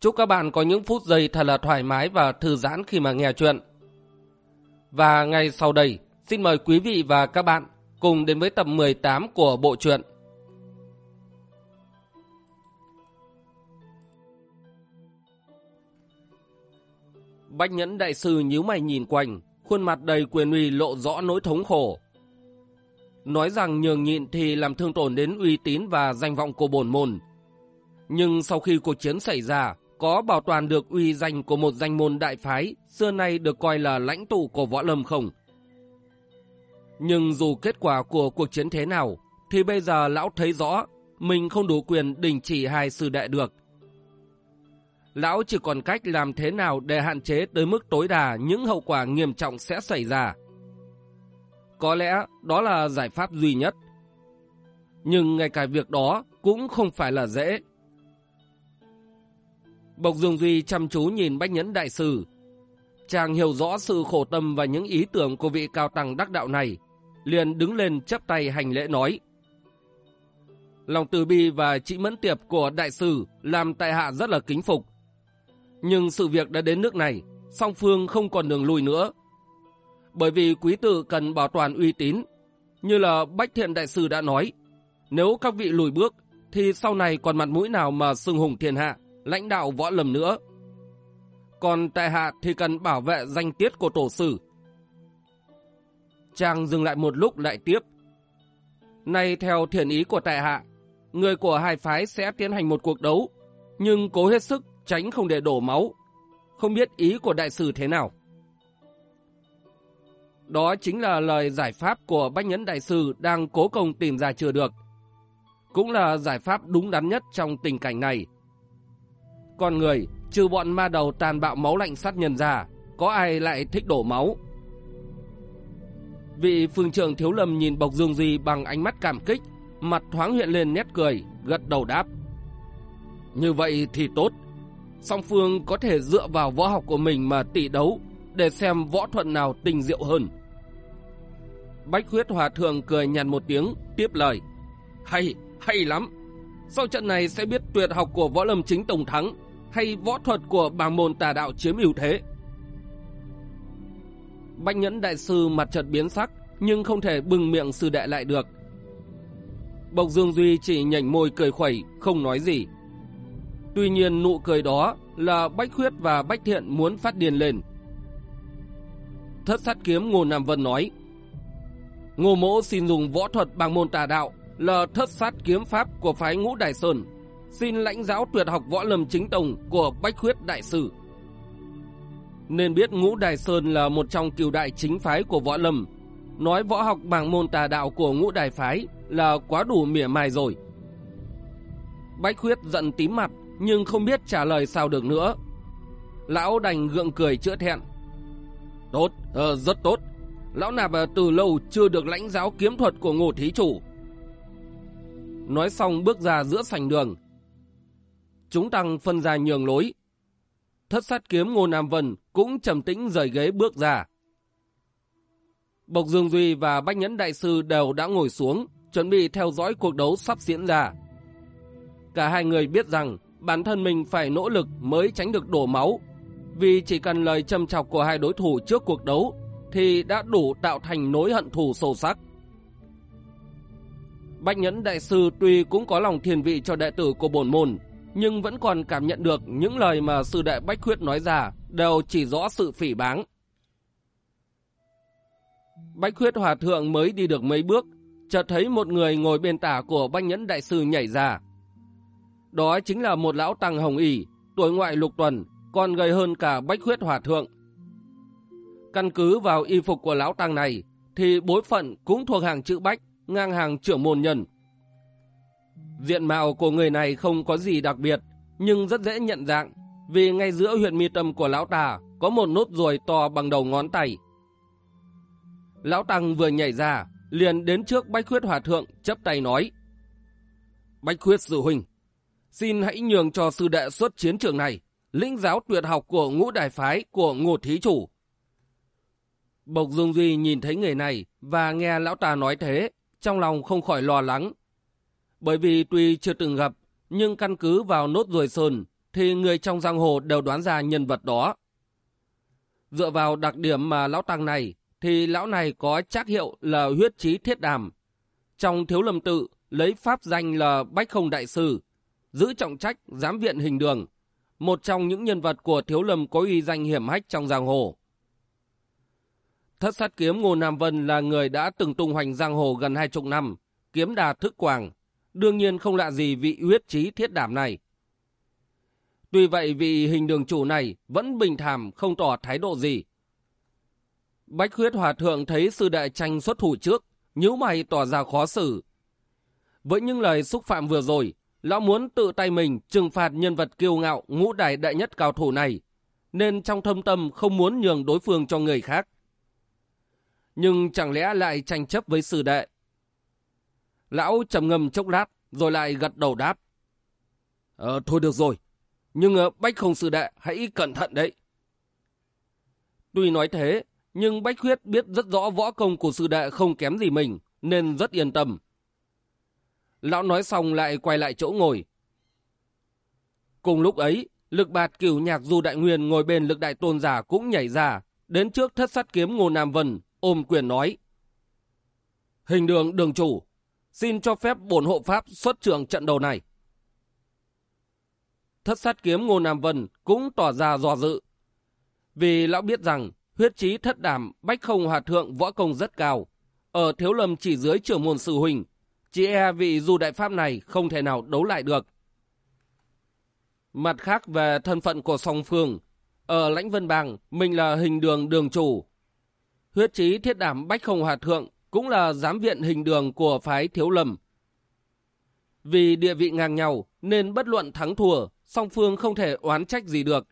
Chúc các bạn có những phút giây thật là thoải mái và thư giãn khi mà nghe chuyện. Và ngay sau đây, xin mời quý vị và các bạn cùng đến với tập 18 của bộ truyện. Bách Nhẫn Đại Sư nhíu mày nhìn quanh, khuôn mặt đầy quyền uy lộ rõ nỗi thống khổ. Nói rằng nhường nhịn thì làm thương tổn đến uy tín và danh vọng của bổn môn. Nhưng sau khi cuộc chiến xảy ra, có bảo toàn được uy danh của một danh môn đại phái xưa nay được coi là lãnh tụ của võ lâm không? Nhưng dù kết quả của cuộc chiến thế nào, thì bây giờ lão thấy rõ mình không đủ quyền đình chỉ hai sư đệ được. Lão chỉ còn cách làm thế nào để hạn chế tới mức tối đa những hậu quả nghiêm trọng sẽ xảy ra. Có lẽ đó là giải pháp duy nhất. Nhưng ngay cả việc đó cũng không phải là dễ. Bộc Dương Duy chăm chú nhìn Bách Nhẫn Đại Sư. Chàng hiểu rõ sự khổ tâm và những ý tưởng của vị cao tăng đắc đạo này, liền đứng lên chấp tay hành lễ nói. Lòng từ bi và trị mẫn tiệp của đại sư làm tại hạ rất là kính phục. Nhưng sự việc đã đến nước này, song phương không còn đường lùi nữa. Bởi vì quý tử cần bảo toàn uy tín, như là Bách Thiện Đại Sư đã nói, nếu các vị lùi bước, thì sau này còn mặt mũi nào mà xưng hùng thiên hạ lãnh đạo võ lầm nữa. Còn tại hạ thì cần bảo vệ danh tiết của tổ sử. Chàng dừng lại một lúc lại tiếp. Nay theo thiện ý của tại hạ, người của hai phái sẽ tiến hành một cuộc đấu, nhưng cố hết sức tránh không để đổ máu. Không biết ý của đại sư thế nào. Đó chính là lời giải pháp của Bách Nhẫn Đại Sư đang cố công tìm ra chưa được. Cũng là giải pháp đúng đắn nhất trong tình cảnh này con người, trừ bọn ma đầu tàn bạo máu lạnh sát nhân ra, có ai lại thích đổ máu? Vị phương trưởng thiếu lâm nhìn Bộc Dương Duy bằng ánh mắt cảm kích, mặt thoáng hiện lên nét cười, gật đầu đáp. Như vậy thì tốt. Song phương có thể dựa vào võ học của mình mà tỷ đấu, để xem võ thuận nào tình diệu hơn. Bách huyết hòa thượng cười nhàn một tiếng, tiếp lời. Hay, hay lắm. Sau trận này sẽ biết tuyệt học của võ lâm chính tổng thắng, hay võ thuật của bảng môn tà đạo chiếm ưu thế. Bách nhẫn đại sư mặt chợt biến sắc, nhưng không thể bừng miệng sư đệ lại được. Bộc Dương Duy chỉ nhảnh môi cười khuẩy, không nói gì. Tuy nhiên nụ cười đó là Bách Khuyết và Bách Thiện muốn phát điên lên. Thất sát kiếm Ngô Nam Vân nói, Ngô mỗ xin dùng võ thuật bằng môn tà đạo là thất sát kiếm pháp của phái ngũ Đại Sơn xin lãnh giáo tuyệt học võ lâm chính tông của Bách huyết Đại Sư. Nên biết Ngũ Đài Sơn là một trong cửu đại chính phái của võ lâm, nói võ học bằng môn tà đạo của Ngũ Đài Phái là quá đủ mỉa mai rồi. Bách huyết giận tím mặt nhưng không biết trả lời sao được nữa. Lão đành gượng cười chữa thẹn. Tốt, ờ, rất tốt. Lão nạp ờ, từ lâu chưa được lãnh giáo kiếm thuật của ngô thí chủ. Nói xong bước ra giữa sảnh đường, chúng tăng phân ra nhường lối. Thất sát kiếm Ngô Nam Vân cũng trầm tĩnh rời ghế bước ra. Bộc Dương Duy và Bách Nhẫn Đại Sư đều đã ngồi xuống, chuẩn bị theo dõi cuộc đấu sắp diễn ra. Cả hai người biết rằng bản thân mình phải nỗ lực mới tránh được đổ máu, vì chỉ cần lời châm chọc của hai đối thủ trước cuộc đấu thì đã đủ tạo thành nối hận thù sâu sắc. Bách Nhẫn Đại Sư tuy cũng có lòng thiền vị cho đệ tử của bổn môn, nhưng vẫn còn cảm nhận được những lời mà sư đệ Bách Khuyết nói ra đều chỉ rõ sự phỉ báng. Bách Khuyết Hòa Thượng mới đi được mấy bước, chợt thấy một người ngồi bên tả của Bách Nhẫn Đại Sư nhảy ra. Đó chính là một lão tăng hồng ỉ, tuổi ngoại lục tuần, còn gầy hơn cả Bách Khuyết Hòa Thượng. Căn cứ vào y phục của lão tăng này, thì bối phận cũng thuộc hàng chữ Bách, ngang hàng trưởng môn nhân. Diện mạo của người này không có gì đặc biệt, nhưng rất dễ nhận dạng, vì ngay giữa huyệt mi tâm của lão ta có một nốt ruồi to bằng đầu ngón tay. Lão Tăng vừa nhảy ra, liền đến trước Bách Khuyết Hòa Thượng chấp tay nói. Bách Khuyết Sư Huynh, xin hãy nhường cho sư đệ xuất chiến trường này, lĩnh giáo tuyệt học của ngũ đại phái của ngô thí chủ. Bộc Dương Duy nhìn thấy người này và nghe lão ta nói thế, trong lòng không khỏi lo lắng. Bởi vì tuy chưa từng gặp, nhưng căn cứ vào nốt ruồi sơn, thì người trong giang hồ đều đoán ra nhân vật đó. Dựa vào đặc điểm mà lão tăng này, thì lão này có trác hiệu là huyết trí thiết đàm. Trong thiếu lâm tự, lấy pháp danh là Bách Không Đại Sư, giữ trọng trách giám viện hình đường, một trong những nhân vật của thiếu lâm có uy danh hiểm hách trong giang hồ. Thất sát kiếm Ngô Nam Vân là người đã từng tung hoành giang hồ gần hai chục năm, kiếm đà thức quảng đương nhiên không lạ gì vị huyết trí thiết đảm này. Tuy vậy vị hình đường chủ này vẫn bình thản không tỏ thái độ gì. Bách huyết hòa thượng thấy sư đại tranh xuất thủ trước, nhíu mày tỏ ra khó xử. Với những lời xúc phạm vừa rồi, lão muốn tự tay mình trừng phạt nhân vật kiêu ngạo ngũ đại đại nhất cao thủ này, nên trong thâm tâm không muốn nhường đối phương cho người khác. Nhưng chẳng lẽ lại tranh chấp với sư đệ? Lão trầm ngâm chốc lát, rồi lại gật đầu đáp. Ờ, thôi được rồi, nhưng ờ, Bách không sư đệ hãy cẩn thận đấy. Tuy nói thế, nhưng Bách Khuyết biết rất rõ võ công của sư đệ không kém gì mình, nên rất yên tâm. Lão nói xong lại quay lại chỗ ngồi. Cùng lúc ấy, lực bạt cửu nhạc du đại nguyên ngồi bên lực đại tôn giả cũng nhảy ra, đến trước thất sát kiếm Ngô Nam Vân, ôm quyền nói. Hình đường đường chủ, xin cho phép bổn hộ pháp xuất trường trận đầu này. Thất sát kiếm Ngô Nam Vân cũng tỏ ra dò dự. Vì lão biết rằng huyết trí thất đảm bách không hòa thượng võ công rất cao. Ở thiếu lâm chỉ dưới trưởng môn sư huynh, chỉ e vị du đại pháp này không thể nào đấu lại được. Mặt khác về thân phận của song phương, ở lãnh vân bang mình là hình đường đường chủ. Huyết trí thiết đảm bách không hòa thượng cũng là giám viện hình đường của phái thiếu lâm. Vì địa vị ngang nhau nên bất luận thắng thua, song phương không thể oán trách gì được.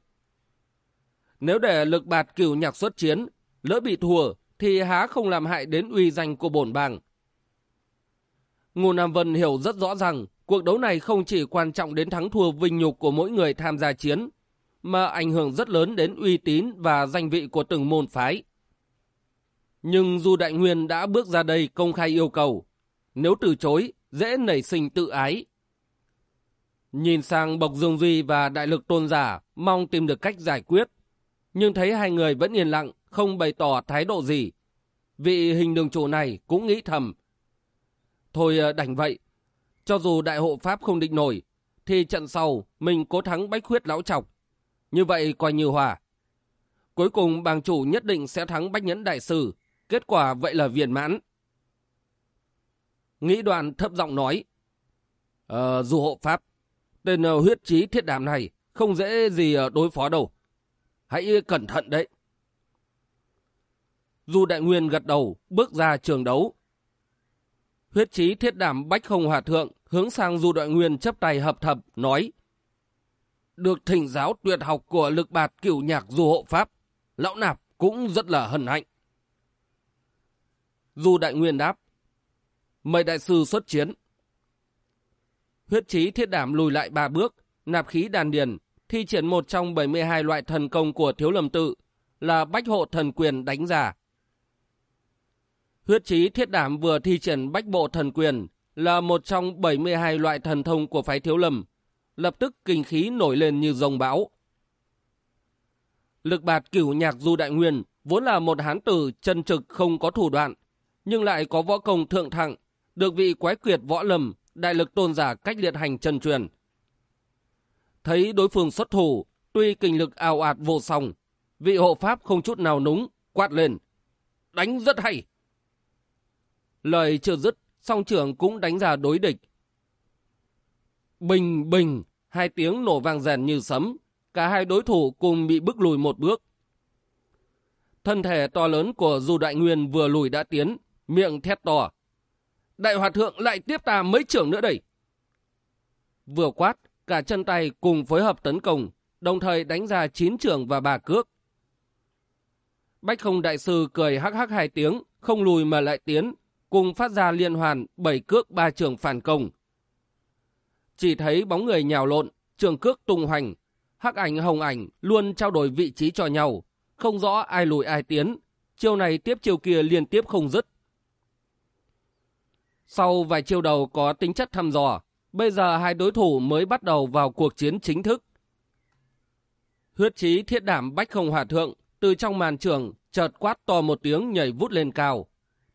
Nếu để lực bạt cửu nhạc xuất chiến, lỡ bị thua thì há không làm hại đến uy danh của bổn bang. Ngô Nam Vân hiểu rất rõ rằng cuộc đấu này không chỉ quan trọng đến thắng thua vinh nhục của mỗi người tham gia chiến, mà ảnh hưởng rất lớn đến uy tín và danh vị của từng môn phái. Nhưng dù Đại Nguyên đã bước ra đây công khai yêu cầu, nếu từ chối, dễ nảy sinh tự ái. Nhìn sang Bộc Dương Duy và Đại lực Tôn Giả, mong tìm được cách giải quyết. Nhưng thấy hai người vẫn yên lặng, không bày tỏ thái độ gì. Vị hình đường chủ này cũng nghĩ thầm. Thôi ờ, đành vậy, cho dù đại hộ Pháp không định nổi, thì trận sau mình cố thắng bách khuyết lão chọc. Như vậy coi như hòa. Cuối cùng bàng chủ nhất định sẽ thắng bách nhẫn đại sư, Kết quả vậy là viên mãn. Nghĩ đoàn thấp giọng nói. Ờ, dù hộ pháp, tên ờ, huyết trí thiết đàm này không dễ gì ờ, đối phó đâu. Hãy cẩn thận đấy. Du Đại Nguyên gật đầu, bước ra trường đấu. Huyết trí thiết đảm bách không hòa thượng, hướng sang Du Đại Nguyên chấp tay hợp thập, nói. Được thỉnh giáo tuyệt học của lực bạt cửu nhạc du hộ pháp, lão nạp cũng rất là hân hạnh. Du Đại Nguyên đáp. Mời đại sư xuất chiến. Huyết trí thiết đảm lùi lại ba bước, nạp khí đàn điền, thi triển một trong 72 loại thần công của thiếu lầm tự, là bách hộ thần quyền đánh giả. Huyết trí thiết đảm vừa thi triển bách bộ thần quyền, là một trong 72 loại thần thông của phái thiếu lầm lập tức kinh khí nổi lên như rồng bão. Lực bạt cửu nhạc du đại nguyên vốn là một hán tử chân trực không có thủ đoạn, nhưng lại có võ công thượng thặng, được vị quái quyệt võ lầm, đại lực tôn giả cách liệt hành chân truyền. Thấy đối phương xuất thủ, tuy kinh lực ào ạt vô song, vị hộ pháp không chút nào núng, quát lên. Đánh rất hay! Lời chưa dứt, song trưởng cũng đánh ra đối địch. Bình bình, hai tiếng nổ vang rèn như sấm, cả hai đối thủ cùng bị bức lùi một bước. Thân thể to lớn của Du Đại Nguyên vừa lùi đã tiến, miệng thét to. Đại hòa thượng lại tiếp ta mấy trưởng nữa đây. Vừa quát, cả chân tay cùng phối hợp tấn công, đồng thời đánh ra chín trường và bà cước. Bách không đại sư cười hắc hắc hai tiếng, không lùi mà lại tiến, cùng phát ra liên hoàn bảy cước ba trường phản công. Chỉ thấy bóng người nhào lộn, trường cước tung hoành, hắc ảnh hồng ảnh luôn trao đổi vị trí cho nhau, không rõ ai lùi ai tiến, chiêu này tiếp chiêu kia liên tiếp không dứt. Sau vài chiêu đầu có tính chất thăm dò, bây giờ hai đối thủ mới bắt đầu vào cuộc chiến chính thức. Huyết chí thiết đảm bách không hòa thượng, từ trong màn trường, chợt quát to một tiếng nhảy vút lên cao.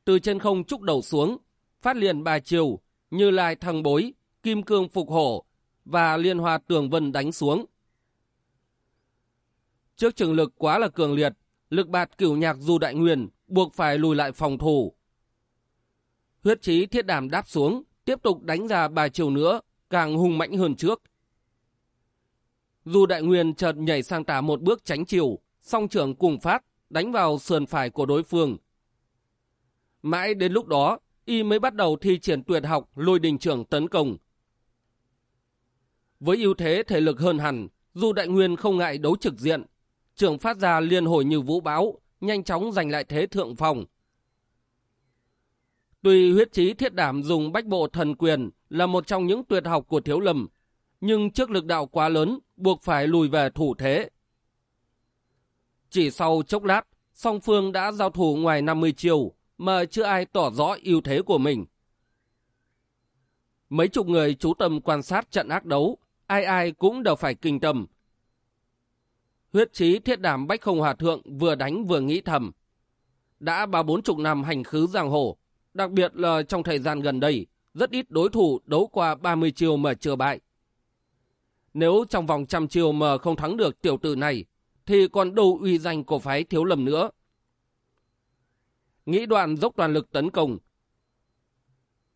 Từ trên không trúc đầu xuống, phát liền ba chiều, như lai thăng bối, kim cương phục hổ, và liên hoa tường vân đánh xuống. Trước trường lực quá là cường liệt, lực bạt cửu nhạc du đại nguyên, buộc phải lùi lại phòng thủ. Huyết chí thiết đảm đáp xuống, tiếp tục đánh ra ba chiều nữa, càng hung mãnh hơn trước. dù đại nguyên chợt nhảy sang tả một bước tránh chiều, song trưởng cùng phát, đánh vào sườn phải của đối phương. Mãi đến lúc đó, y mới bắt đầu thi triển tuyệt học lôi đình trưởng tấn công. Với ưu thế thể lực hơn hẳn, dù đại nguyên không ngại đấu trực diện, trưởng phát ra liên hồi như vũ báo, nhanh chóng giành lại thế thượng phòng. Tuy huyết trí thiết đảm dùng bách bộ thần quyền là một trong những tuyệt học của thiếu lầm, nhưng trước lực đạo quá lớn, buộc phải lùi về thủ thế. Chỉ sau chốc lát, song phương đã giao thủ ngoài 50 chiều, mà chưa ai tỏ rõ ưu thế của mình. Mấy chục người chú tâm quan sát trận ác đấu, ai ai cũng đều phải kinh tâm. Huyết trí thiết đảm bách không hòa thượng vừa đánh vừa nghĩ thầm. Đã ba bốn chục năm hành khứ giang hồ, đặc biệt là trong thời gian gần đây, rất ít đối thủ đấu qua 30 chiều mà chưa bại. Nếu trong vòng trăm chiều mà không thắng được tiểu tử này, thì còn đâu uy danh của phái thiếu lầm nữa. Nghĩ đoạn dốc toàn lực tấn công.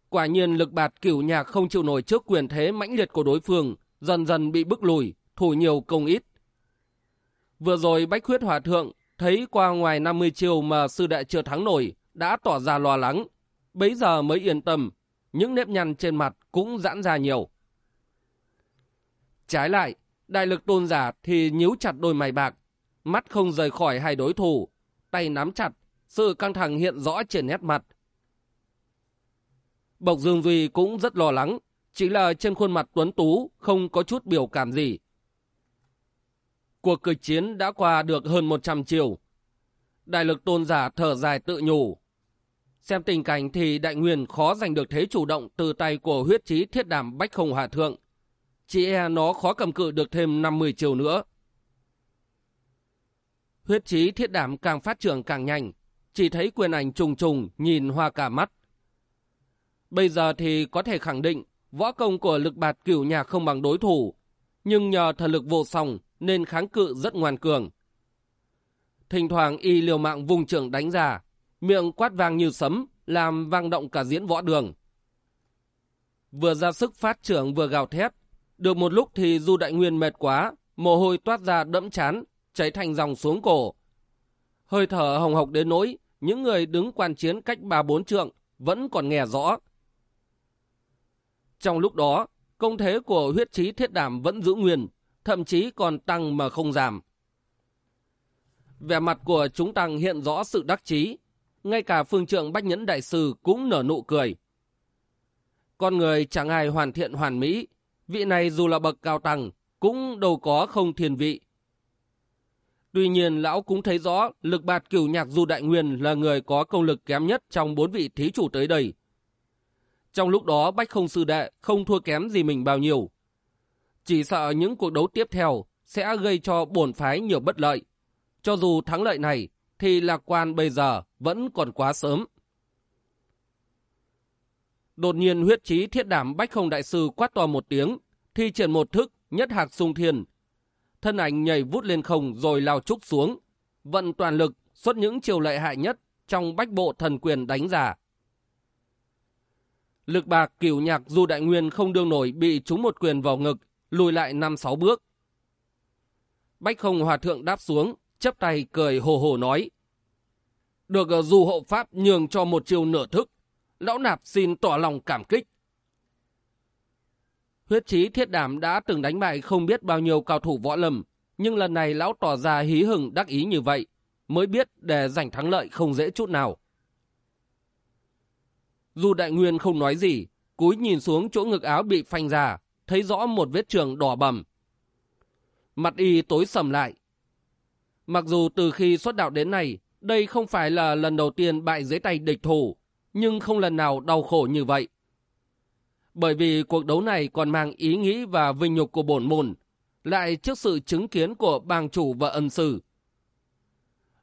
Quả nhiên lực bạt cửu nhạc không chịu nổi trước quyền thế mãnh liệt của đối phương, dần dần bị bức lùi, thủ nhiều công ít. Vừa rồi Bách Khuyết Hòa Thượng thấy qua ngoài 50 chiều mà sư đệ chưa thắng nổi, đã tỏ ra lo lắng. Bấy giờ mới yên tâm, những nếp nhăn trên mặt cũng giãn ra nhiều. Trái lại, đại lực tôn giả thì nhíu chặt đôi mày bạc, mắt không rời khỏi hai đối thủ, tay nắm chặt, sự căng thẳng hiện rõ trên nét mặt. Bộc Dương Duy cũng rất lo lắng, chỉ là trên khuôn mặt tuấn tú không có chút biểu cảm gì. Cuộc kịch chiến đã qua được hơn 100 chiều. Đại lực tôn giả thở dài tự nhủ. Xem tình cảnh thì đại nguyên khó giành được thế chủ động từ tay của huyết trí thiết đảm bách không hạ thượng. Chỉ e nó khó cầm cự được thêm 50 chiều nữa. Huyết trí thiết đảm càng phát triển càng nhanh, chỉ thấy quyền ảnh trùng trùng nhìn hoa cả mắt. Bây giờ thì có thể khẳng định võ công của lực bạt cửu nhà không bằng đối thủ, nhưng nhờ thần lực vô song nên kháng cự rất ngoan cường. Thỉnh thoảng y liều mạng vùng trưởng đánh ra, miệng quát vang như sấm, làm vang động cả diễn võ đường. Vừa ra sức phát trưởng vừa gào thét, được một lúc thì Du Đại Nguyên mệt quá, mồ hôi toát ra đẫm chán, chảy thành dòng xuống cổ. Hơi thở hồng hộc đến nỗi, những người đứng quan chiến cách ba bốn trượng vẫn còn nghe rõ. Trong lúc đó, công thế của huyết trí thiết đảm vẫn giữ nguyên, thậm chí còn tăng mà không giảm. Vẻ mặt của chúng tăng hiện rõ sự đắc chí, ngay cả phương trượng Bách Nhẫn Đại Sư cũng nở nụ cười. Con người chẳng ai hoàn thiện hoàn mỹ, vị này dù là bậc cao tăng, cũng đâu có không thiền vị. Tuy nhiên lão cũng thấy rõ lực bạt cửu nhạc Du Đại Nguyên là người có công lực kém nhất trong bốn vị thí chủ tới đây. Trong lúc đó Bách không sư đệ không thua kém gì mình bao nhiêu. Chỉ sợ những cuộc đấu tiếp theo sẽ gây cho bổn phái nhiều bất lợi. Cho dù thắng lợi này thì lạc quan bây giờ vẫn còn quá sớm. Đột nhiên huyết trí thiết đảm Bách không đại sư quát to một tiếng, thi triển một thức nhất hạc sung thiên. Thân ảnh nhảy vút lên không rồi lao trúc xuống, vận toàn lực xuất những chiều lợi hại nhất trong bách bộ thần quyền đánh giả. Lực bạc cửu nhạc dù đại nguyên không đương nổi bị trúng một quyền vào ngực, lùi lại năm sáu bước. Bách không hòa thượng đáp xuống, chấp tay cười hồ hồ nói. Được ờ, dù hộ pháp nhường cho một chiều nửa thức, lão nạp xin tỏ lòng cảm kích. Huyết trí thiết đảm đã từng đánh bại không biết bao nhiêu cao thủ võ lâm, nhưng lần này lão tỏ ra hí hừng đắc ý như vậy, mới biết để giành thắng lợi không dễ chút nào. Dù đại nguyên không nói gì, cúi nhìn xuống chỗ ngực áo bị phanh ra, thấy rõ một vết trường đỏ bầm. Mặt y tối sầm lại. Mặc dù từ khi xuất đạo đến nay, đây không phải là lần đầu tiên bại dưới tay địch thủ, nhưng không lần nào đau khổ như vậy. Bởi vì cuộc đấu này còn mang ý nghĩ và vinh nhục của bổn môn, lại trước sự chứng kiến của bang chủ và ân sư.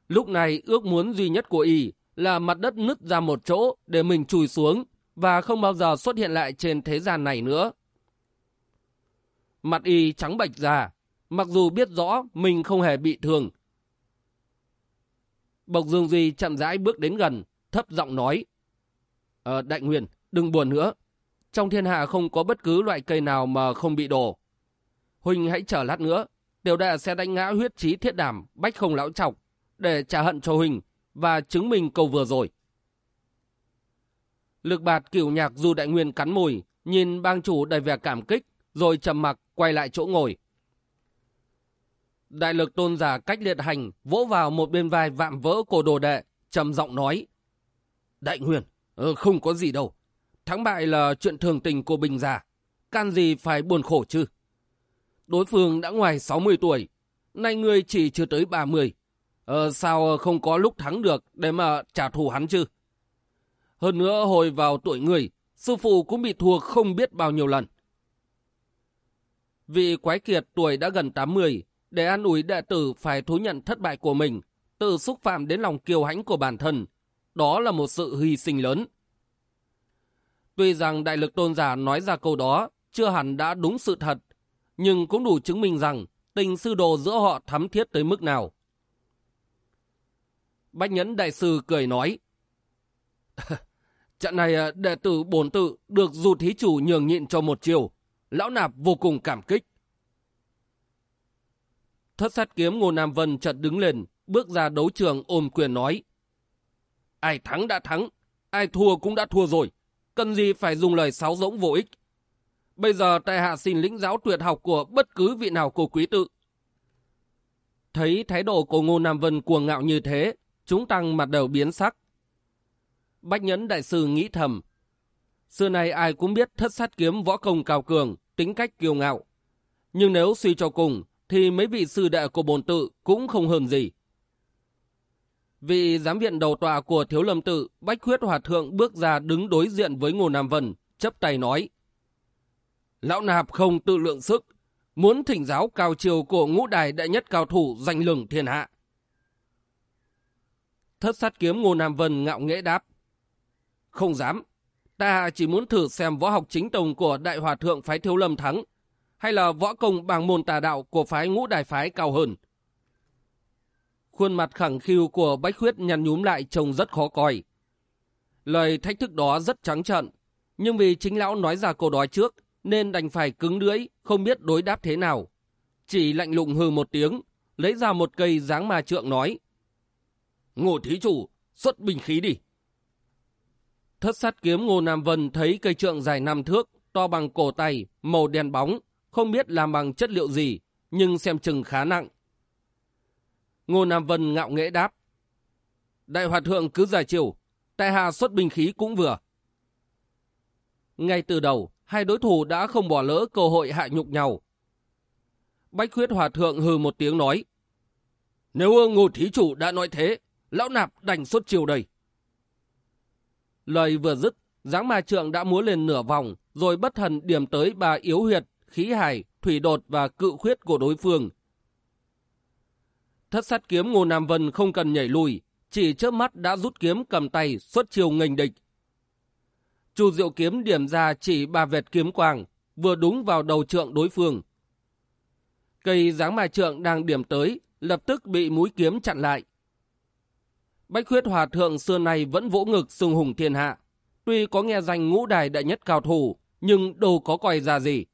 Lúc này ước muốn duy nhất của y là mặt đất nứt ra một chỗ để mình chui xuống và không bao giờ xuất hiện lại trên thế gian này nữa. Mặt y trắng bạch ra, mặc dù biết rõ mình không hề bị thương. Bộc Dương Duy chậm rãi bước đến gần, thấp giọng nói. Ờ, Đại Nguyên, đừng buồn nữa. Trong thiên hạ không có bất cứ loại cây nào mà không bị đổ. Huynh hãy chờ lát nữa, tiểu đệ sẽ đánh ngã huyết trí thiết đảm, bách không lão trọc, để trả hận cho Huynh và chứng minh câu vừa rồi. Lực bạt cửu nhạc dù đại nguyên cắn mùi, nhìn bang chủ đầy vẻ cảm kích, rồi trầm mặc quay lại chỗ ngồi. Đại lực tôn giả cách liệt hành vỗ vào một bên vai vạm vỡ cổ đồ đệ, trầm giọng nói. Đại nguyên, ờ, không có gì đâu. Thắng bại là chuyện thường tình của Bình già. Can gì phải buồn khổ chứ? Đối phương đã ngoài 60 tuổi, nay ngươi chỉ chưa tới 30. Ờ, sao không có lúc thắng được để mà trả thù hắn chứ? Hơn nữa hồi vào tuổi người, sư phụ cũng bị thua không biết bao nhiêu lần. Vị quái kiệt tuổi đã gần 80, để an ủi đệ tử phải thú nhận thất bại của mình, tự xúc phạm đến lòng kiêu hãnh của bản thân. Đó là một sự hy sinh lớn. Tuy rằng đại lực tôn giả nói ra câu đó chưa hẳn đã đúng sự thật, nhưng cũng đủ chứng minh rằng tình sư đồ giữa họ thắm thiết tới mức nào. Bách Nhẫn Đại Sư cười nói, Trận này à, đệ tử bổn tự được dù thí chủ nhường nhịn cho một chiều. Lão nạp vô cùng cảm kích. Thất sát kiếm Ngô Nam Vân chợt đứng lên, bước ra đấu trường ôm quyền nói. Ai thắng đã thắng, ai thua cũng đã thua rồi. Cần gì phải dùng lời sáo rỗng vô ích. Bây giờ tại hạ xin lĩnh giáo tuyệt học của bất cứ vị nào của quý tự. Thấy thái độ của Ngô Nam Vân cuồng ngạo như thế, chúng tăng mặt đầu biến sắc. Bách Nhẫn Đại Sư nghĩ thầm. Xưa nay ai cũng biết thất sát kiếm võ công cao cường, tính cách kiêu ngạo. Nhưng nếu suy cho cùng, thì mấy vị sư đệ của bồn tự cũng không hơn gì. Vị giám viện đầu tòa của Thiếu Lâm Tự, Bách Khuyết Hòa Thượng bước ra đứng đối diện với Ngô Nam Vân, chấp tay nói. Lão Nạp không tự lượng sức, muốn thỉnh giáo cao chiều của ngũ đài đại nhất cao thủ danh lừng thiên hạ. Thất sát kiếm Ngô Nam Vân ngạo nghễ đáp. Không dám. Ta chỉ muốn thử xem võ học chính tông của Đại Hòa Thượng phái Thiếu Lâm thắng, hay là võ công bằng môn tà đạo của phái ngũ đại phái cao hơn. Khuôn mặt khẳng khiu của Bách Khuyết nhăn nhúm lại trông rất khó coi. Lời thách thức đó rất trắng trợn, nhưng vì chính lão nói ra câu đó trước, nên đành phải cứng lưỡi, không biết đối đáp thế nào. Chỉ lạnh lùng hừ một tiếng, lấy ra một cây dáng ma trượng nói. Ngô thí chủ, xuất bình khí đi. Thất sát kiếm Ngô Nam Vân thấy cây trượng dài 5 thước, to bằng cổ tay, màu đen bóng, không biết làm bằng chất liệu gì, nhưng xem chừng khá nặng. Ngô Nam Vân ngạo nghễ đáp. Đại hòa thượng cứ giải chiều, tại hạ xuất binh khí cũng vừa. Ngay từ đầu, hai đối thủ đã không bỏ lỡ cơ hội hạ nhục nhau. Bách khuyết hòa thượng hừ một tiếng nói. Nếu ngô thí chủ đã nói thế, lão nạp đành xuất chiều đây. Lời vừa dứt, dáng ma trượng đã múa lên nửa vòng, rồi bất thần điểm tới bà yếu huyệt, khí hải, thủy đột và cự khuyết của đối phương. Thất sát kiếm Ngô Nam Vân không cần nhảy lùi, chỉ trước mắt đã rút kiếm cầm tay xuất chiều nghênh địch. Chu diệu kiếm điểm ra chỉ ba vệt kiếm quang, vừa đúng vào đầu trượng đối phương. Cây dáng mai trượng đang điểm tới, lập tức bị mũi kiếm chặn lại. Bách khuyết hòa thượng xưa nay vẫn vỗ ngực sừng hùng thiên hạ. Tuy có nghe danh ngũ đài đại nhất cao thủ, nhưng đâu có coi ra gì.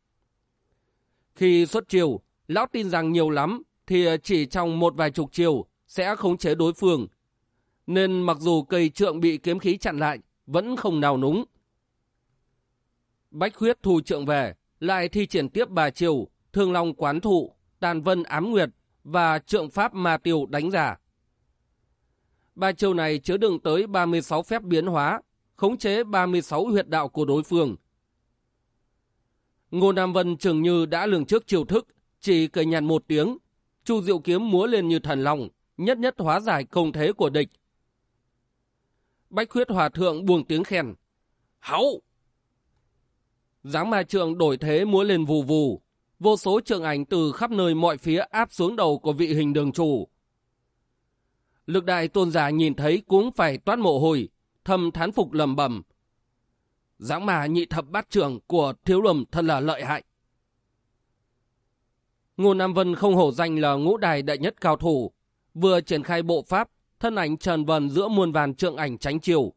Khi xuất chiều, lão tin rằng nhiều lắm, thì chỉ trong một vài chục chiều sẽ khống chế đối phương. Nên mặc dù cây trượng bị kiếm khí chặn lại, vẫn không nào núng. Bách khuyết thu trượng về, lại thi triển tiếp bà chiều, thương long quán thụ, tàn vân ám nguyệt và trượng pháp ma tiêu đánh giả. Ba chiêu này chứa đựng tới 36 phép biến hóa, khống chế 36 huyệt đạo của đối phương. Ngô Nam Vân chừng như đã lường trước chiêu thức, chỉ cười nhàn một tiếng. Chu Diệu Kiếm múa lên như thần long, nhất nhất hóa giải công thế của địch. Bách khuyết hòa thượng buông tiếng khen. hậu. Giáng ma trượng đổi thế múa lên vù vù. Vô số trượng ảnh từ khắp nơi mọi phía áp xuống đầu của vị hình đường chủ. Lực đại tôn giả nhìn thấy cũng phải toát mồ hôi, thầm thán phục lầm bầm. Giáng mà nhị thập bát trưởng của thiếu lầm thật là lợi hại. Ngô Nam Vân không hổ danh là ngũ đài đại nhất cao thủ, vừa triển khai bộ pháp, thân ảnh trần vần giữa muôn vàn trượng ảnh tránh chiều.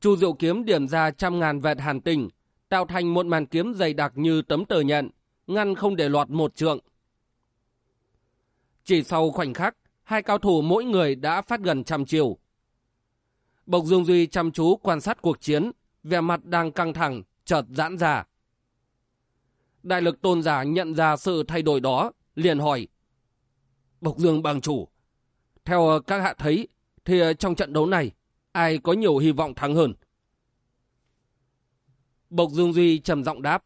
Chu Diệu kiếm điểm ra trăm ngàn vẹt hàn tình, tạo thành một màn kiếm dày đặc như tấm tờ nhận, ngăn không để lọt một trượng. Chỉ sau khoảnh khắc, hai cao thủ mỗi người đã phát gần trăm chiều. Bộc Dương Duy chăm chú quan sát cuộc chiến, vẻ mặt đang căng thẳng, chợt giãn ra. Đại lực tôn giả nhận ra sự thay đổi đó, liền hỏi. Bộc Dương bằng chủ, theo các hạ thấy, thì trong trận đấu này, ai có nhiều hy vọng thắng hơn? Bộc Dương Duy trầm giọng đáp.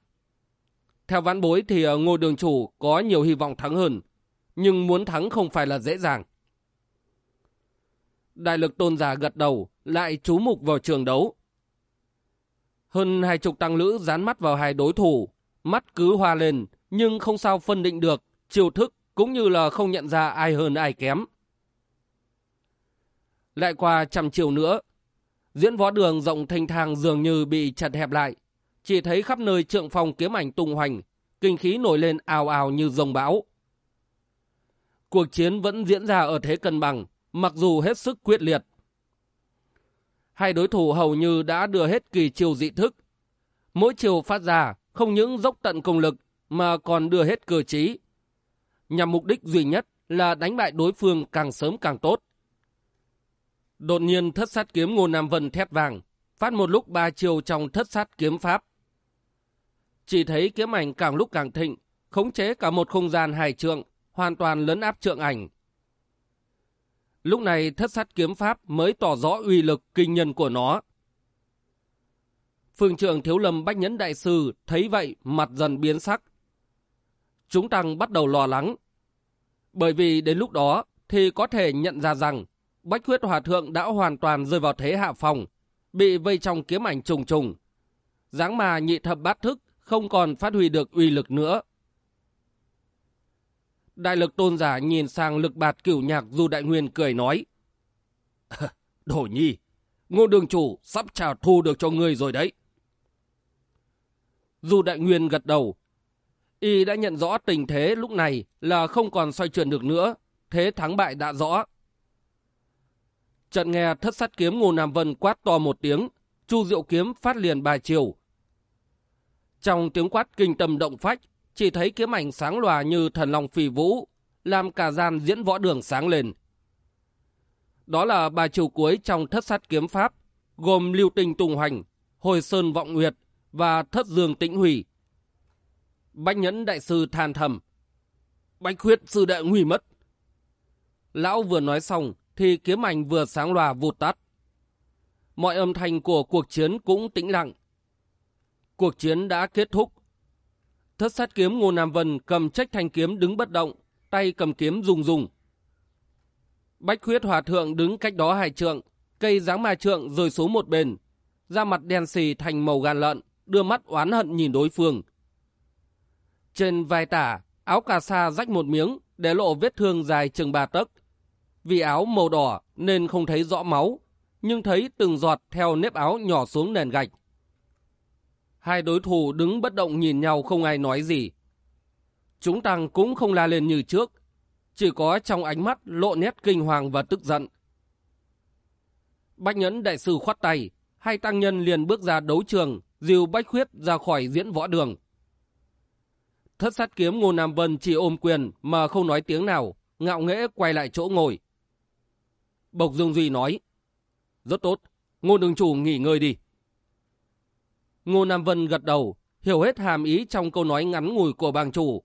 Theo ván bối thì Ngô đường chủ có nhiều hy vọng thắng hơn, nhưng muốn thắng không phải là dễ dàng. Đại lực tôn giả gật đầu, lại chú mục vào trường đấu. Hơn hai chục tăng lữ dán mắt vào hai đối thủ, mắt cứ hoa lên, nhưng không sao phân định được chiêu thức cũng như là không nhận ra ai hơn ai kém. Lại qua trăm chiều nữa, diễn võ đường rộng thanh thang dường như bị chặt hẹp lại, chỉ thấy khắp nơi trượng phong kiếm ảnh tung hoành, kinh khí nổi lên ào ào như rồng bão. Cuộc chiến vẫn diễn ra ở thế cân bằng, mặc dù hết sức quyết liệt. Hai đối thủ hầu như đã đưa hết kỳ chiều dị thức. Mỗi chiều phát ra không những dốc tận công lực mà còn đưa hết cơ trí. Nhằm mục đích duy nhất là đánh bại đối phương càng sớm càng tốt. Đột nhiên thất sát kiếm Ngô Nam Vân thét vàng, phát một lúc ba chiều trong thất sát kiếm pháp. Chỉ thấy kiếm ảnh càng lúc càng thịnh, khống chế cả một không gian hài trượng, hoàn toàn lấn áp trượng ảnh. Lúc này thất sát kiếm pháp mới tỏ rõ uy lực kinh nhân của nó. Phương trưởng Thiếu Lâm Bách Nhẫn Đại Sư thấy vậy mặt dần biến sắc. Chúng tăng bắt đầu lo lắng. Bởi vì đến lúc đó thì có thể nhận ra rằng Bách Huyết Hòa Thượng đã hoàn toàn rơi vào thế hạ phòng, bị vây trong kiếm ảnh trùng trùng. dáng mà nhị thập bát thức không còn phát huy được uy lực nữa. Đại lực tôn giả nhìn sang lực bạt cửu nhạc Du Đại Nguyên cười nói. Đổ nhi, ngô đường chủ sắp trả thù được cho ngươi rồi đấy. Du Đại Nguyên gật đầu. Y đã nhận rõ tình thế lúc này là không còn xoay chuyển được nữa. Thế thắng bại đã rõ. Trận nghe thất sát kiếm Ngô Nam Vân quát to một tiếng. Chu Diệu Kiếm phát liền bài chiều. Trong tiếng quát kinh tâm động phách, chỉ thấy kiếm ảnh sáng lòa như thần long phì vũ, làm cả gian diễn võ đường sáng lên. Đó là ba chiều cuối trong thất sát kiếm pháp, gồm lưu tinh tùng hoành, hồi sơn vọng nguyệt và thất dương tĩnh hủy. Bách nhẫn đại sư than thầm. Bách khuyết sư đệ nguy mất. Lão vừa nói xong thì kiếm ảnh vừa sáng lòa vụt tắt. Mọi âm thanh của cuộc chiến cũng tĩnh lặng. Cuộc chiến đã kết thúc. Thất sát kiếm Ngô Nam Vân cầm trách thanh kiếm đứng bất động, tay cầm kiếm rung rung. Bách khuyết hòa thượng đứng cách đó hai trượng, cây dáng ma trượng rơi xuống một bên, da mặt đen xì thành màu gan lợn, đưa mắt oán hận nhìn đối phương. Trên vai tả, áo cà sa rách một miếng, để lộ vết thương dài chừng ba tấc. Vì áo màu đỏ nên không thấy rõ máu, nhưng thấy từng giọt theo nếp áo nhỏ xuống nền gạch. Hai đối thủ đứng bất động nhìn nhau không ai nói gì. Chúng tăng cũng không la lên như trước, chỉ có trong ánh mắt lộ nét kinh hoàng và tức giận. Bách Nhẫn đại sư khoát tay, hai tăng nhân liền bước ra đấu trường, dìu Bách Khuyết ra khỏi diễn võ đường. Thất sát kiếm Ngô Nam Vân chỉ ôm quyền mà không nói tiếng nào, ngạo nghễ quay lại chỗ ngồi. Bộc Dương Duy nói, rất tốt, Ngô Đường Chủ nghỉ ngơi đi. Ngô Nam Vân gật đầu, hiểu hết hàm ý trong câu nói ngắn ngủi của bang chủ.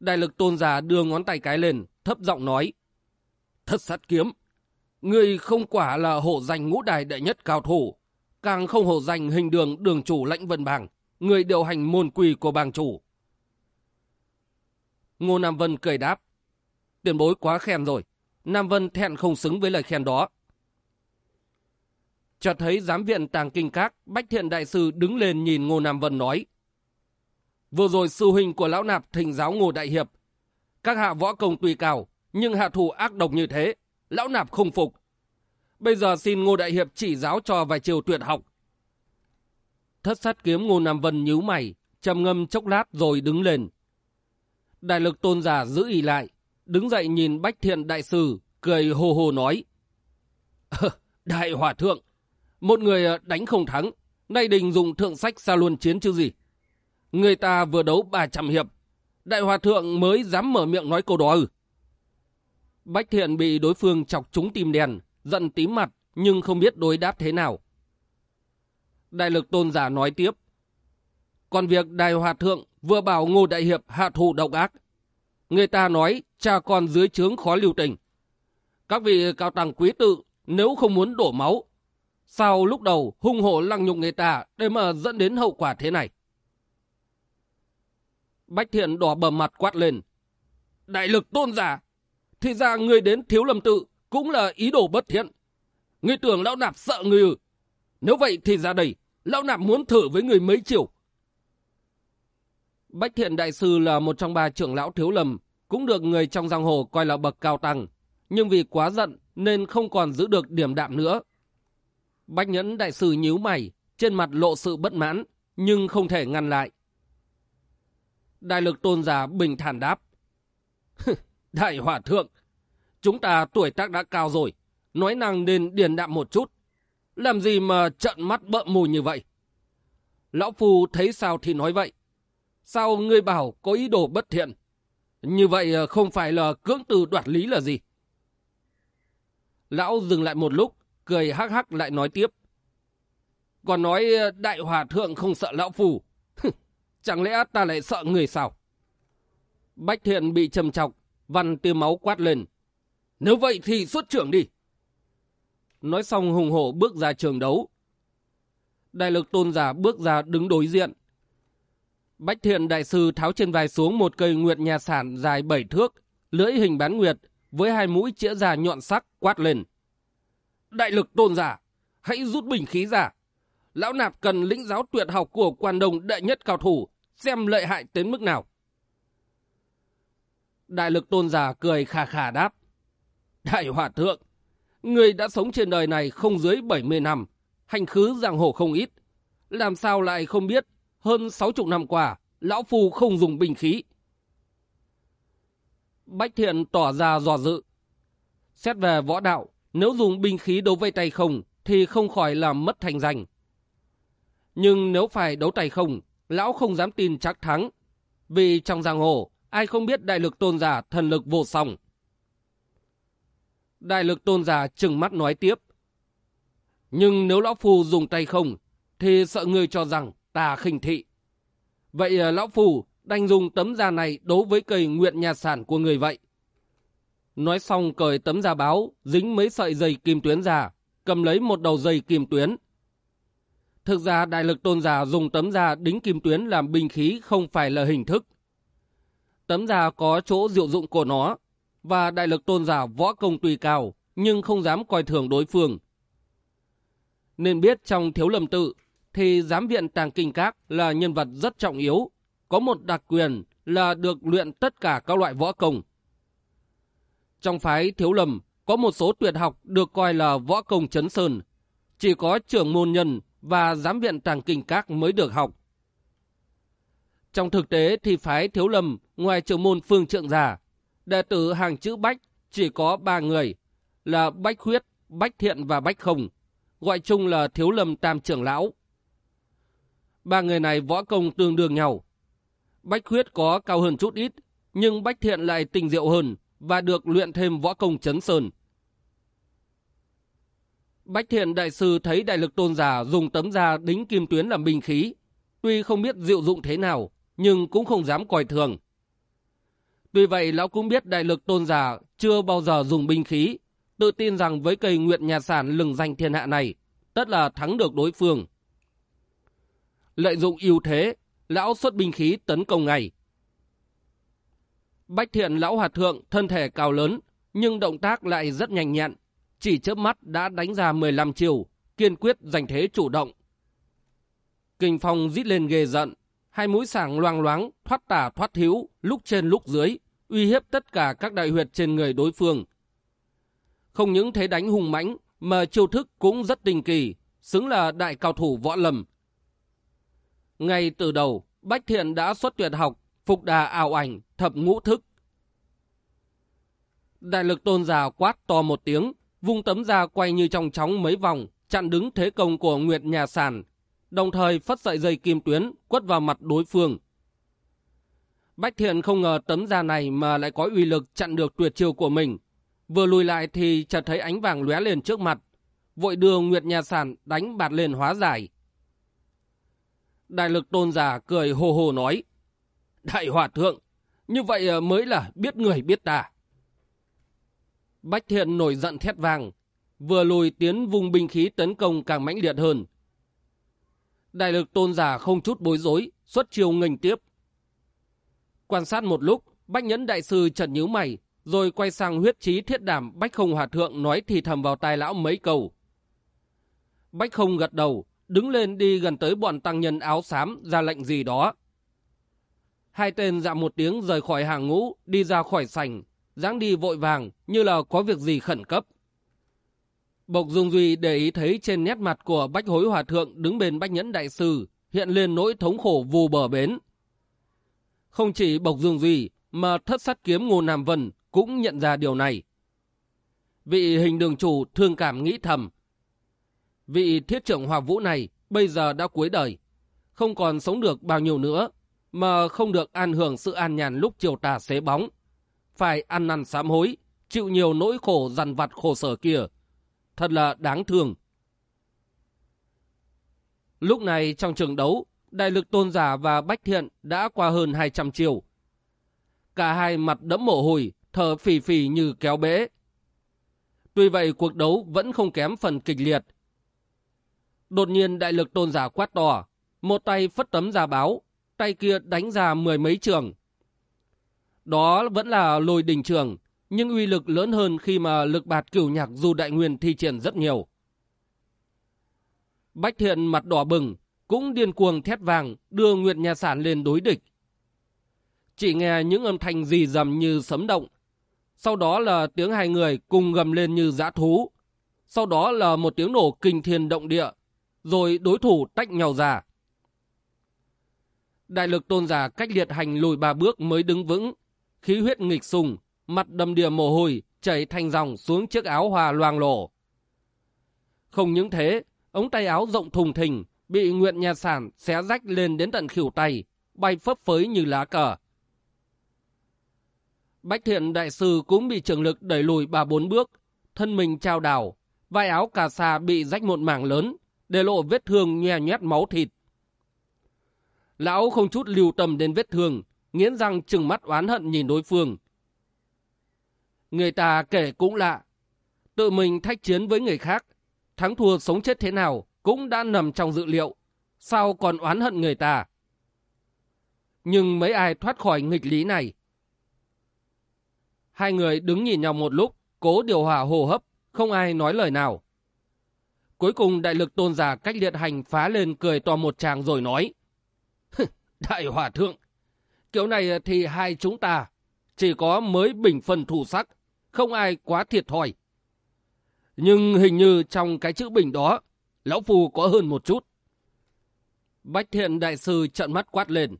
Đại lực tôn giả đưa ngón tay cái lên, thấp giọng nói. Thất sát kiếm, Người không quả là hộ danh ngũ đài đệ nhất cao thủ, càng không hộ danh hình đường đường chủ lãnh vân bàng, người điều hành môn quỳ của bang chủ. Ngô Nam Vân cười đáp. Tiền bối quá khen rồi. Nam Vân thẹn không xứng với lời khen đó. Chợt thấy giám viện tàng kinh các, Bách Thiện Đại Sư đứng lên nhìn Ngô Nam Vân nói. Vừa rồi sư huynh của lão nạp thỉnh giáo Ngô Đại Hiệp. Các hạ võ công tùy cao, nhưng hạ thủ ác độc như thế, lão nạp không phục. Bây giờ xin Ngô Đại Hiệp chỉ giáo cho vài chiều tuyệt học. Thất sát kiếm Ngô Nam Vân nhíu mày, trầm ngâm chốc lát rồi đứng lên. Đại lực tôn giả giữ ý lại, đứng dậy nhìn Bách Thiện Đại Sư, cười hồ hồ nói. Đại Hòa Thượng, một người ờ, đánh không thắng, nay đình dùng thượng sách ra luôn chiến chứ gì. Người ta vừa đấu 300 hiệp, Đại Hòa Thượng mới dám mở miệng nói câu đó ư. Bách Thiện bị đối phương chọc trúng tim đèn, giận tím mặt nhưng không biết đối đáp thế nào. Đại lực tôn giả nói tiếp. Còn việc Đại Hòa Thượng vừa bảo Ngô Đại Hiệp hạ thủ độc ác. Người ta nói cha con dưới trướng khó lưu tình. Các vị cao tăng quý tự nếu không muốn đổ máu, sao lúc đầu hung hổ lăng nhục người ta để mà dẫn đến hậu quả thế này? Bách Thiện đỏ bờ mặt quát lên. Đại lực tôn giả, thì ra người đến thiếu lầm tự cũng là ý đồ bất thiện. Người tưởng lão nạp sợ người ư. Nếu vậy thì ra đây, lão nạp muốn thử với người mấy chiều. Bách Thiện Đại Sư là một trong ba trưởng lão thiếu lầm, cũng được người trong giang hồ coi là bậc cao tăng, nhưng vì quá giận nên không còn giữ được điểm đạm nữa. Bách Nhẫn Đại Sư nhíu mày, trên mặt lộ sự bất mãn, nhưng không thể ngăn lại. Đại lực tôn giả bình thản đáp. Đại Hòa Thượng, chúng ta tuổi tác đã cao rồi, nói năng nên điền đạm một chút. Làm gì mà trận mắt bợm mù như vậy? Lão Phu thấy sao thì nói vậy. Sao ngươi bảo có ý đồ bất thiện? Như vậy ờ, không phải là cưỡng từ đoạt lý là gì? Lão dừng lại một lúc, cười hắc hắc lại nói tiếp. Còn nói ờ, đại hòa thượng không sợ lão phù. Chẳng lẽ ta lại sợ người sao? Bách thiện bị trầm chọc, văn tiêu máu quát lên. Nếu vậy thì xuất trưởng đi. Nói xong hùng hổ bước ra trường đấu. Đại lực tôn giả bước ra đứng đối diện. Bách thiện đại sư tháo trên vai xuống một cây nguyệt nhà sản dài 7 thước, lưỡi hình bán nguyệt, với hai mũi chĩa già nhọn sắc quát lên. Đại lực tôn giả, hãy rút bình khí ra. Lão nạp cần lĩnh giáo tuyệt học của quan đồng đệ nhất cao thủ, xem lợi hại đến mức nào. Đại lực tôn giả cười khà khà đáp. Đại hòa thượng, người đã sống trên đời này không dưới 70 năm, hành khứ giang hồ không ít. Làm sao lại không biết hơn 60 năm qua, lão phu không dùng bình khí. Bách thiện tỏ ra dò dự. Xét về võ đạo, nếu dùng binh khí đấu với tay không, thì không khỏi làm mất thành danh. Nhưng nếu phải đấu tay không, lão không dám tin chắc thắng. Vì trong giang hồ, ai không biết đại lực tôn giả thần lực vô song. Đại lực tôn giả trừng mắt nói tiếp. Nhưng nếu lão phù dùng tay không, thì sợ người cho rằng ta khinh thị. Vậy à, lão phù đành dùng tấm da này đấu với cây nguyện nhà sản của người vậy. Nói xong cởi tấm da báo, dính mấy sợi dây kim tuyến ra, cầm lấy một đầu dây kim tuyến. Thực ra đại lực tôn giả dùng tấm da đính kim tuyến làm binh khí không phải là hình thức. Tấm da có chỗ diệu dụng của nó, và đại lực tôn giả võ công tùy cao, nhưng không dám coi thường đối phương. Nên biết trong thiếu lầm tự, thì giám viện tàng kinh các là nhân vật rất trọng yếu, có một đặc quyền là được luyện tất cả các loại võ công. Trong phái thiếu lầm, có một số tuyệt học được coi là võ công chấn sơn, chỉ có trưởng môn nhân và giám viện tàng kinh các mới được học. Trong thực tế thì phái thiếu lầm ngoài trưởng môn phương trượng già, đệ tử hàng chữ Bách chỉ có ba người là Bách Khuyết, Bách Thiện và Bách Không, gọi chung là thiếu lầm tam trưởng lão. Ba người này võ công tương đương nhau. Bách Khuyết có cao hơn chút ít, nhưng Bách Thiện lại tình diệu hơn và được luyện thêm võ công chấn sơn. Bách Thiện Đại Sư thấy Đại Lực Tôn Giả dùng tấm da đính kim tuyến làm binh khí. Tuy không biết diệu dụng thế nào, nhưng cũng không dám coi thường. Tuy vậy, Lão cũng biết Đại Lực Tôn Giả chưa bao giờ dùng binh khí, tự tin rằng với cây nguyện nhà sản lừng danh thiên hạ này, tất là thắng được đối phương. Lợi dụng ưu thế, lão xuất binh khí tấn công ngay. Bách thiện lão hòa thượng thân thể cao lớn, nhưng động tác lại rất nhanh nhẹn, chỉ chớp mắt đã đánh ra 15 chiều, kiên quyết giành thế chủ động. Kinh phong rít lên ghê giận, hai mũi sảng loang loáng, thoát tả thoát thiếu, lúc trên lúc dưới, uy hiếp tất cả các đại huyệt trên người đối phương. Không những thế đánh hùng mãnh, mà chiêu thức cũng rất tinh kỳ, xứng là đại cao thủ võ lâm. Ngay từ đầu, Bách Thiện đã xuất tuyệt học, phục đà ảo ảnh, thập ngũ thức. Đại lực tôn giả quát to một tiếng, vung tấm ra quay như trong chóng mấy vòng, chặn đứng thế công của Nguyệt Nhà Sàn, đồng thời phất sợi dây kim tuyến quất vào mặt đối phương. Bách Thiện không ngờ tấm da này mà lại có uy lực chặn được tuyệt chiêu của mình. Vừa lùi lại thì chợt thấy ánh vàng lóe lên trước mặt, vội đưa Nguyệt Nhà Sàn đánh bạt lên hóa giải. Đại lực tôn giả cười hồ hồ nói, Đại hòa thượng, như vậy ờ, mới là biết người biết ta. Bách Thiện nổi giận thét vàng, vừa lùi tiến vùng binh khí tấn công càng mãnh liệt hơn. Đại lực tôn giả không chút bối rối, xuất chiêu nghênh tiếp. Quan sát một lúc, Bách Nhẫn Đại Sư chợt nhíu mày, rồi quay sang huyết trí thiết đảm Bách Không Hòa Thượng nói thì thầm vào tai lão mấy câu. Bách Không gật đầu, đứng lên đi gần tới bọn tăng nhân áo xám ra lệnh gì đó. Hai tên dạ một tiếng rời khỏi hàng ngũ, đi ra khỏi sảnh, dáng đi vội vàng như là có việc gì khẩn cấp. Bộc Dung Duy để ý thấy trên nét mặt của Bách Hối Hòa Thượng đứng bên Bách Nhẫn Đại Sư hiện lên nỗi thống khổ vù bờ bến. Không chỉ Bộc Dung Duy mà thất sát kiếm Ngô Nam Vân cũng nhận ra điều này. Vị hình đường chủ thương cảm nghĩ thầm. Vị thiết trưởng Hòa Vũ này bây giờ đã cuối đời, không còn sống được bao nhiêu nữa, mà không được an hưởng sự an nhàn lúc chiều tà xế bóng. Phải ăn năn sám hối, chịu nhiều nỗi khổ dằn vặt khổ sở kia thật là đáng thương. Lúc này trong trường đấu, đại lực tôn giả và bách thiện đã qua hơn 200 chiều. Cả hai mặt đẫm mồ hôi, thở phì phì như kéo bể. Tuy vậy cuộc đấu vẫn không kém phần kịch liệt. Đột nhiên đại lực tôn giả quát to, một tay phất tấm ra báo, tay kia đánh ra mười mấy trường. Đó vẫn là lôi đình trường, nhưng uy lực lớn hơn khi mà lực bạt cửu nhạc dù đại nguyên thi triển rất nhiều. Bách thiện mặt đỏ bừng, cũng điên cuồng thét vàng đưa Nguyệt Nhà Sản lên đối địch. Chỉ nghe những âm thanh rì rầm như sấm động. Sau đó là tiếng hai người cùng gầm lên như dã thú. Sau đó là một tiếng nổ kinh thiên động địa. Rồi đối thủ tách nhau ra. Đại lực tôn giả cách liệt hành lùi ba bước mới đứng vững. Khí huyết nghịch sùng, mặt đầm đìa mồ hôi, chảy thành dòng xuống chiếc áo hòa loang lổ. Không những thế, ống tay áo rộng thùng thình, bị Nguyện Nhà Sản xé rách lên đến tận khỉu tay, bay phấp phới như lá cờ. Bách thiện đại sư cũng bị trường lực đẩy lùi ba bốn bước, thân mình trao đảo, vai áo cà sa bị rách một mảng lớn, để lộ vết thương nhòe nhét máu thịt. Lão không chút lưu tâm đến vết thương, nghiến răng trừng mắt oán hận nhìn đối phương. Người ta kể cũng lạ. Tự mình thách chiến với người khác, thắng thua sống chết thế nào cũng đã nằm trong dự liệu. Sao còn oán hận người ta? Nhưng mấy ai thoát khỏi nghịch lý này? Hai người đứng nhìn nhau một lúc, cố điều hòa hồ hấp, không ai nói lời nào. Cuối cùng đại lực tôn giả cách liệt hành phá lên cười to một tràng rồi nói. Đại hòa thượng, kiểu này thì hai chúng ta chỉ có mới bình phân thủ sắc, không ai quá thiệt thòi. Nhưng hình như trong cái chữ bình đó, Lão phù có hơn một chút. Bách thiện đại sư trận mắt quát lên.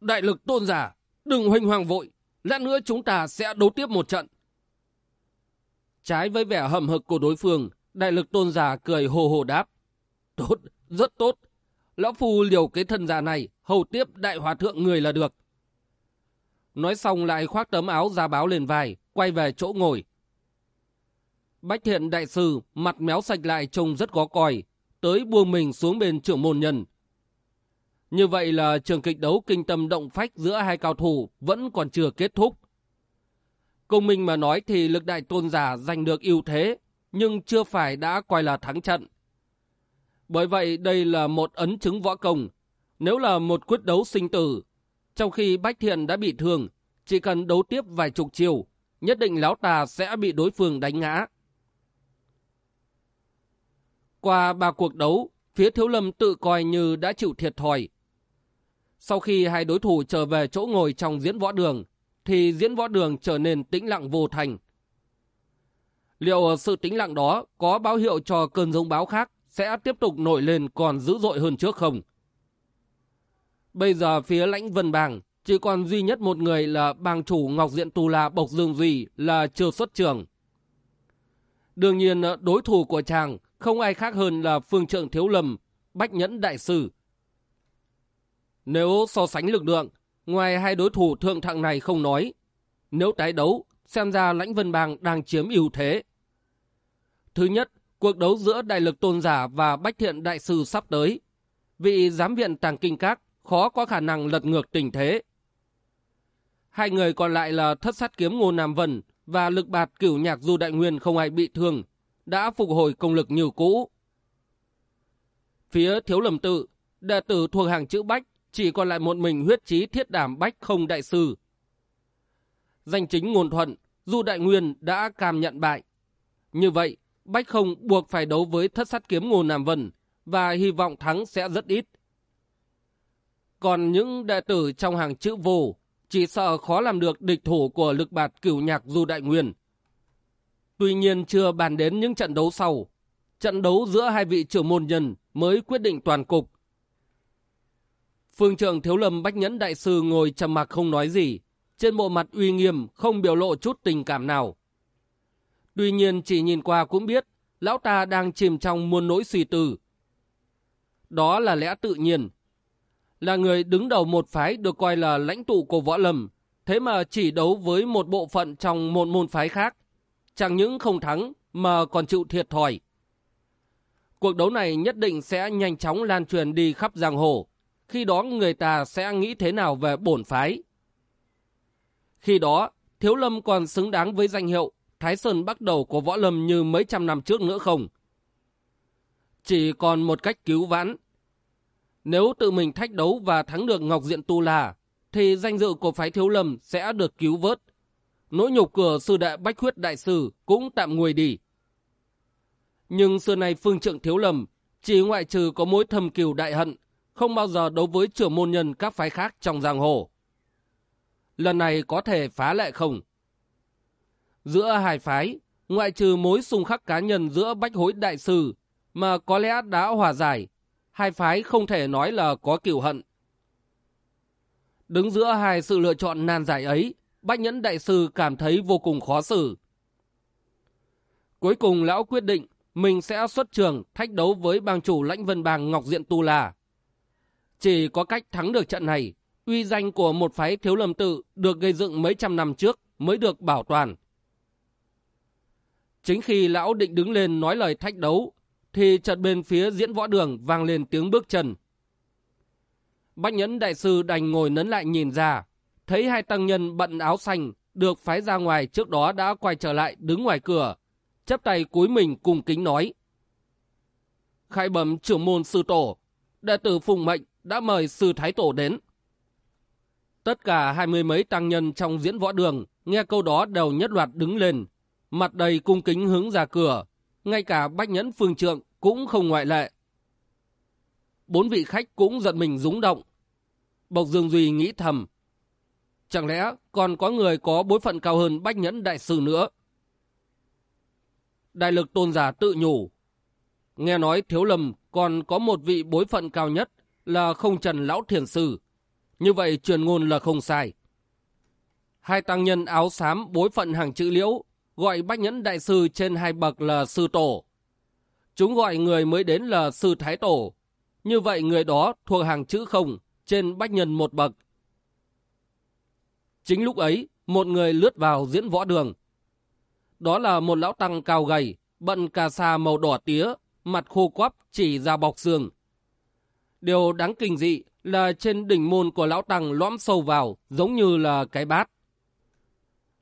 Đại lực tôn giả, đừng huynh hoàng vội, lát nữa chúng ta sẽ đấu tiếp một trận. Trái với vẻ hầm hực của đối phương, đại lực tôn giả cười hồ hồ đáp. Tốt, rất tốt. Lão Phu liều cái thân già này, hầu tiếp đại hòa thượng người là được. Nói xong lại khoác tấm áo ra báo lên vai, quay về chỗ ngồi. Bách thiện đại sư, mặt méo sạch lại trông rất có coi, tới buông mình xuống bên trưởng môn nhân. Như vậy là trường kịch đấu kinh tâm động phách giữa hai cao thủ vẫn còn chưa kết thúc. Công minh mà nói thì lực đại tôn giả giành được ưu thế, nhưng chưa phải đã coi là thắng trận. Bởi vậy đây là một ấn chứng võ công. Nếu là một quyết đấu sinh tử, trong khi Bách Thiện đã bị thương, chỉ cần đấu tiếp vài chục chiều, nhất định lão tà sẽ bị đối phương đánh ngã. Qua ba cuộc đấu, phía Thiếu Lâm tự coi như đã chịu thiệt thòi. Sau khi hai đối thủ trở về chỗ ngồi trong diễn võ đường, thì diễn võ đường trở nên tĩnh lặng vô thành. Liệu sự tĩnh lặng đó có báo hiệu cho cơn giống báo khác sẽ tiếp tục nổi lên còn dữ dội hơn trước không? Bây giờ phía lãnh vân bàng chỉ còn duy nhất một người là bang chủ Ngọc Diện Tù La Bộc Dương Duy là chưa xuất trường. Đương nhiên đối thủ của chàng không ai khác hơn là phương trượng Thiếu Lâm, Bách Nhẫn Đại Sư. Nếu so sánh lực lượng, ngoài hai đối thủ thượng thặng này không nói, nếu tái đấu, xem ra lãnh vân bang đang chiếm ưu thế. Thứ nhất, cuộc đấu giữa đại lực tôn giả và bách thiện đại sư sắp tới. Vị giám viện tàng kinh các khó có khả năng lật ngược tình thế. Hai người còn lại là thất sát kiếm Ngô Nam Vân và lực bạt cửu nhạc Du Đại Nguyên không ai bị thương, đã phục hồi công lực như cũ. Phía thiếu lầm tự, đệ tử thuộc hàng chữ Bách chỉ còn lại một mình huyết trí thiết đảm Bách không đại sư. Danh chính ngôn thuận, Du Đại Nguyên đã cam nhận bại. Như vậy, Bách không buộc phải đấu với thất sát kiếm Ngô Nam Vân và hy vọng thắng sẽ rất ít. Còn những đệ tử trong hàng chữ vô chỉ sợ khó làm được địch thủ của lực bạt cửu nhạc Du Đại Nguyên. Tuy nhiên chưa bàn đến những trận đấu sau. Trận đấu giữa hai vị trưởng môn nhân mới quyết định toàn cục. Phương trưởng Thiếu Lâm Bách Nhẫn Đại Sư ngồi trầm mặc không nói gì. Trên bộ mặt uy nghiêm không biểu lộ chút tình cảm nào. Tuy nhiên chỉ nhìn qua cũng biết lão ta đang chìm trong muôn nỗi suy tư. Đó là lẽ tự nhiên. Là người đứng đầu một phái được coi là lãnh tụ của võ lâm, thế mà chỉ đấu với một bộ phận trong một môn phái khác. Chẳng những không thắng mà còn chịu thiệt thòi. Cuộc đấu này nhất định sẽ nhanh chóng lan truyền đi khắp giang hồ. Khi đó người ta sẽ nghĩ thế nào về bổn phái. Khi đó, Thiếu Lâm còn xứng đáng với danh hiệu Thái Sơn bắt đầu của võ lâm như mấy trăm năm trước nữa không? Chỉ còn một cách cứu vãn. Nếu tự mình thách đấu và thắng được Ngọc Diện Tu La, thì danh dự của phái Thiếu Lâm sẽ được cứu vớt. Nỗi nhục cửa sư đệ Bách Huyết Đại Sư cũng tạm nguôi đi. Nhưng xưa nay phương trượng Thiếu Lâm chỉ ngoại trừ có mối thầm kiều đại hận, không bao giờ đấu với trưởng môn nhân các phái khác trong giang hồ. Lần này có thể phá lệ không? Giữa hai phái, ngoại trừ mối xung khắc cá nhân giữa Bách Hối Đại Sư mà có lẽ đã hòa giải, hai phái không thể nói là có cửu hận. Đứng giữa hai sự lựa chọn nan giải ấy, Bách Nhẫn Đại Sư cảm thấy vô cùng khó xử. Cuối cùng lão quyết định mình sẽ xuất trường thách đấu với bang chủ lãnh vân bang Ngọc Diện Tu La. Chỉ có cách thắng được trận này, uy danh của một phái thiếu lâm tự được gây dựng mấy trăm năm trước mới được bảo toàn. Chính khi lão định đứng lên nói lời thách đấu, thì chợt bên phía diễn võ đường vang lên tiếng bước chân. Bách nhẫn đại sư đành ngồi nấn lại nhìn ra, thấy hai tăng nhân bận áo xanh được phái ra ngoài trước đó đã quay trở lại đứng ngoài cửa, chấp tay cúi mình cùng kính nói. Khai bẩm trưởng môn sư tổ, đệ tử Phùng Mệnh đã mời sư thái tổ đến. Tất cả hai mươi mấy tăng nhân trong diễn võ đường nghe câu đó đều nhất loạt đứng lên, mặt đầy cung kính hướng ra cửa, ngay cả bách nhẫn phương trượng cũng không ngoại lệ. Bốn vị khách cũng giận mình rúng động. Bộc Dương Duy nghĩ thầm, chẳng lẽ còn có người có bối phận cao hơn bách nhẫn đại sư nữa? Đại lực tôn giả tự nhủ, nghe nói thiếu lầm còn có một vị bối phận cao nhất là không trần lão thiền sư. Như vậy truyền ngôn là không sai. Hai tăng nhân áo xám bối phận hàng chữ liễu gọi bách nhẫn đại sư trên hai bậc là sư tổ. Chúng gọi người mới đến là sư thái tổ. Như vậy người đó thuộc hàng chữ không, trên bách nhân một bậc. Chính lúc ấy, một người lướt vào diễn võ đường. Đó là một lão tăng cao gầy, bận cà sa màu đỏ tía, mặt khô quắp chỉ ra bọc xương. Điều đáng kinh dị là trên đỉnh môn của lão tăng lõm sâu vào, giống như là cái bát.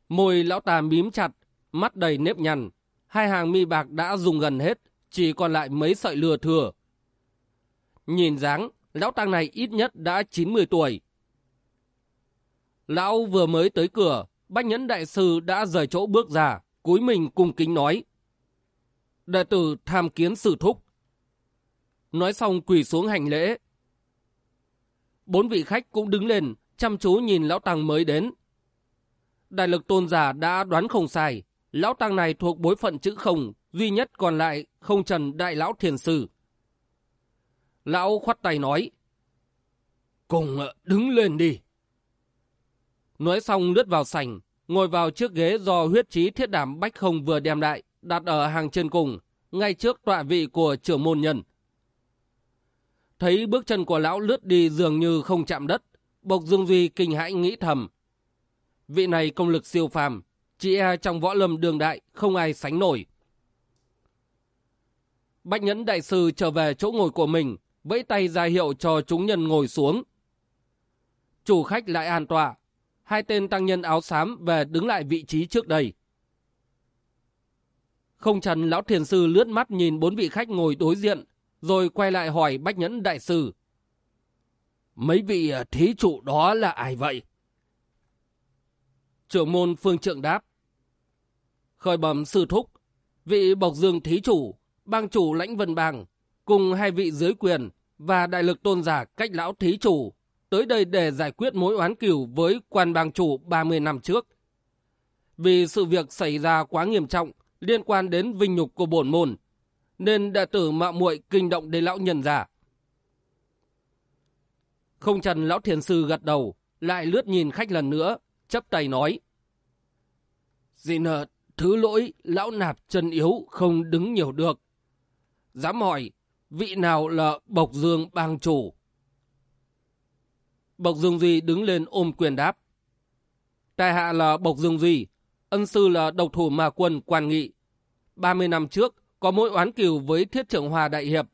Môi lão ta mím chặt, mắt đầy nếp nhăn, hai hàng mi bạc đã dùng gần hết, chỉ còn lại mấy sợi lừa thừa. Nhìn dáng, lão tăng này ít nhất đã 90 tuổi. Lão vừa mới tới cửa, Bách Nhẫn Đại Sư đã rời chỗ bước ra, cúi mình cung kính nói. Đệ tử tham kiến sử thúc. Nói xong quỳ xuống hành lễ. Bốn vị khách cũng đứng lên, chăm chú nhìn lão tăng mới đến. Đại lực tôn giả đã đoán không sai, lão tăng này thuộc bối phận chữ không, duy nhất còn lại không trần đại lão thiền sư. Lão khoát tay nói, Cùng ờ, đứng lên đi. Nói xong lướt vào sảnh, ngồi vào chiếc ghế do huyết trí thiết đảm bách không vừa đem lại, đặt ở hàng trên cùng, ngay trước tọa vị của trưởng môn nhân. Thấy bước chân của lão lướt đi dường như không chạm đất, Bộc Dương Duy kinh hãi nghĩ thầm. Vị này công lực siêu phàm, chị e trong võ lâm đường đại không ai sánh nổi. Bách Nhẫn Đại Sư trở về chỗ ngồi của mình, vẫy tay ra hiệu cho chúng nhân ngồi xuống. Chủ khách lại an tọa, hai tên tăng nhân áo xám về đứng lại vị trí trước đây. Không trần lão thiền sư lướt mắt nhìn bốn vị khách ngồi đối diện, rồi quay lại hỏi Bách Nhẫn Đại Sư. Mấy vị ờ, thí chủ đó là ai vậy? Trưởng môn phương trượng đáp. Khởi bẩm sư thúc, vị bộc dương thí chủ, bang chủ lãnh vân bang, cùng hai vị dưới quyền và đại lực tôn giả cách lão thí chủ tới đây để giải quyết mối oán cửu với quan bang chủ 30 năm trước. Vì sự việc xảy ra quá nghiêm trọng liên quan đến vinh nhục của bổn môn, nên đệ tử mạo muội kinh động đến lão nhân giả Không trần lão thiền sư gật đầu, lại lướt nhìn khách lần nữa, chấp tay nói. Xin nợ thứ lỗi, lão nạp chân yếu không đứng nhiều được. Dám hỏi, vị nào là Bộc Dương bang chủ? Bộc Dương Duy đứng lên ôm quyền đáp. Tài hạ là Bộc Dương Duy, ân sư là độc thủ mà quân quan nghị. 30 năm trước, có mỗi oán cừu với thiết trưởng Hòa Đại Hiệp.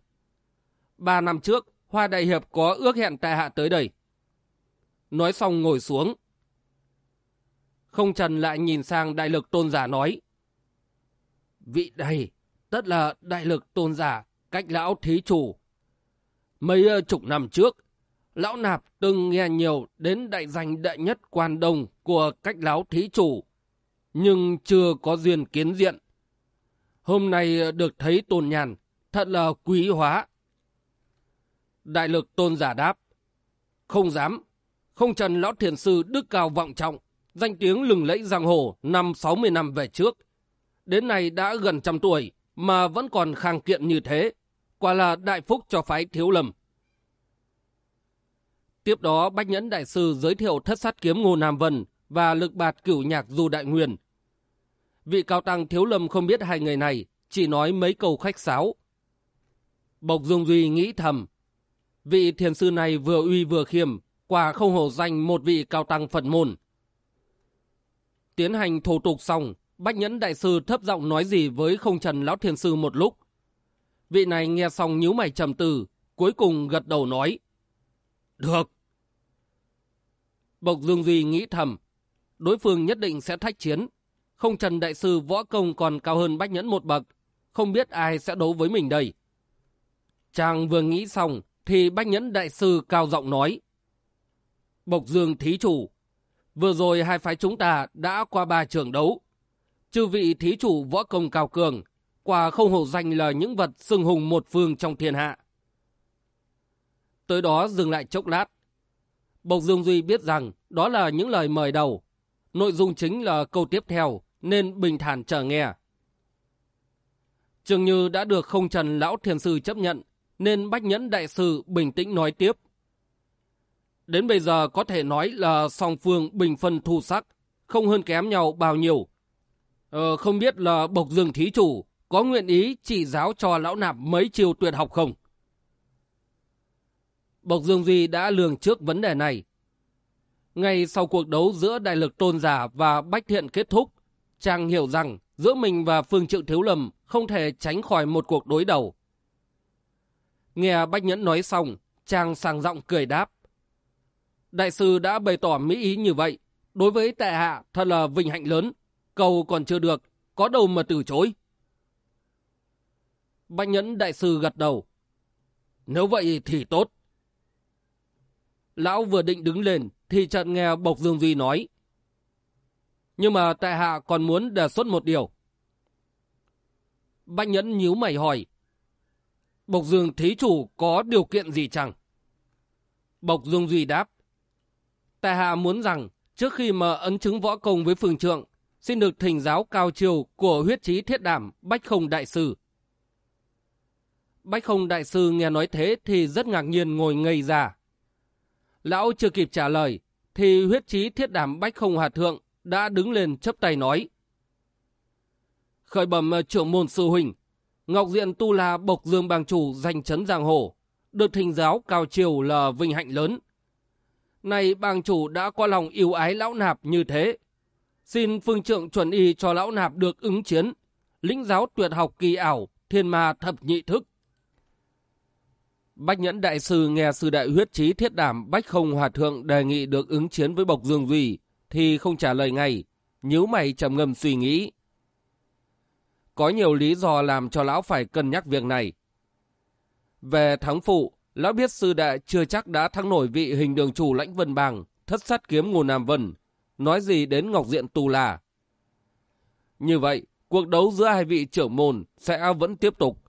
Ba năm trước, Hoa Đại Hiệp có ước hẹn tại hạ tới đây. Nói xong ngồi xuống. Không trần lại nhìn sang đại lực tôn giả nói. Vị đây, tất là đại lực tôn giả, cách lão thí chủ. Mấy ờ, chục năm trước, lão nạp từng nghe nhiều đến đại danh đại nhất quan đông của cách lão thí chủ, nhưng chưa có duyên kiến diện. Hôm nay ờ, được thấy tôn nhàn, thật là quý hóa. Đại lực tôn giả đáp. Không dám. Không trần lão thiền sư đức cao vọng trọng. Danh tiếng lừng lẫy giang hồ năm 60 năm về trước. Đến nay đã gần trăm tuổi mà vẫn còn khang kiện như thế. Quả là đại phúc cho phái thiếu lầm. Tiếp đó Bách Nhẫn Đại Sư giới thiệu thất sát kiếm Ngô Nam Vân và lực bạt cửu nhạc Du Đại Nguyên. Vị cao tăng thiếu lâm không biết hai người này, chỉ nói mấy câu khách sáo. Bộc Dung Duy nghĩ thầm, Vị thiền sư này vừa uy vừa khiêm, quả không hổ danh một vị cao tăng Phật môn. Tiến hành thủ tục xong, Bách Nhẫn Đại Sư thấp giọng nói gì với không trần lão thiền sư một lúc. Vị này nghe xong nhíu mày trầm tư, cuối cùng gật đầu nói. Được. Bộc Dương Duy nghĩ thầm, đối phương nhất định sẽ thách chiến. Không trần đại sư võ công còn cao hơn Bách Nhẫn một bậc, không biết ai sẽ đấu với mình đây. Chàng vừa nghĩ xong, thì Bách Nhẫn Đại Sư cao giọng nói. Bộc Dương Thí Chủ, vừa rồi hai phái chúng ta đã qua ba trường đấu. Chư vị Thí Chủ võ công cao cường, quả không hổ danh là những vật sừng hùng một phương trong thiên hạ. Tới đó dừng lại chốc lát. Bộc Dương Duy biết rằng đó là những lời mời đầu. Nội dung chính là câu tiếp theo, nên bình thản chờ nghe. Trường như đã được không trần lão thiền sư chấp nhận, nên Bách Nhẫn Đại Sư bình tĩnh nói tiếp. Đến bây giờ có thể nói là song phương bình phân thu sắc, không hơn kém nhau bao nhiêu. Ờ, không biết là Bộc Dương Thí Chủ có nguyện ý chỉ giáo cho lão nạp mấy chiêu tuyệt học không? Bộc Dương Duy đã lường trước vấn đề này. Ngay sau cuộc đấu giữa đại lực tôn giả và Bách Thiện kết thúc, chàng hiểu rằng giữa mình và Phương Trượng Thiếu Lầm không thể tránh khỏi một cuộc đối đầu. Nghe Bách Nhẫn nói xong, chàng sàng giọng cười đáp. Đại sư đã bày tỏ mỹ ý như vậy, Đối với tệ hạ thật là vinh hạnh lớn. Cầu còn chưa được, có đâu mà từ chối. Bạch Nhẫn Đại Sư gật đầu. Nếu vậy thì tốt. Lão vừa định đứng lên thì chợt nghe Bộc Dương Duy nói. Nhưng mà tại hạ còn muốn đề xuất một điều. Bạch Nhẫn nhíu mày hỏi. Bộc Dương Thí Chủ có điều kiện gì chẳng? Bộc Dương Duy đáp. Tại hạ muốn rằng trước khi mà ấn chứng võ công với phường trượng, xin được thỉnh giáo cao chiều của huyết trí thiết đảm Bách Không Đại Sư. Bách Không Đại Sư nghe nói thế thì rất ngạc nhiên ngồi ngây ra. Lão chưa kịp trả lời, thì huyết trí thiết đảm Bách Không Hòa Thượng đã đứng lên chấp tay nói. Khởi bẩm ờ, trưởng môn sư huynh, Ngọc Diện Tu La Bộc Dương Bàng Chủ danh chấn giang hồ, được thỉnh giáo cao chiều là vinh hạnh lớn nay bàng chủ đã có lòng yêu ái lão nạp như thế. Xin phương trượng chuẩn y cho lão nạp được ứng chiến, lĩnh giáo tuyệt học kỳ ảo, thiên ma thập nhị thức. Bách Nhẫn Đại Sư nghe sư đại huyết trí thiết đảm Bách Không Hòa Thượng đề nghị được ứng chiến với Bộc Dương Duy, thì không trả lời ngay, nhíu mày trầm ngâm suy nghĩ. Có nhiều lý do làm cho lão phải cân nhắc việc này. Về thắng phụ, lão biết sư đệ chưa chắc đã thắng nổi vị hình đường chủ lãnh vân bàng, thất sát kiếm ngô Nam Vân, nói gì đến Ngọc Diện Tù là. Như vậy, cuộc đấu giữa hai vị trưởng môn sẽ vẫn tiếp tục.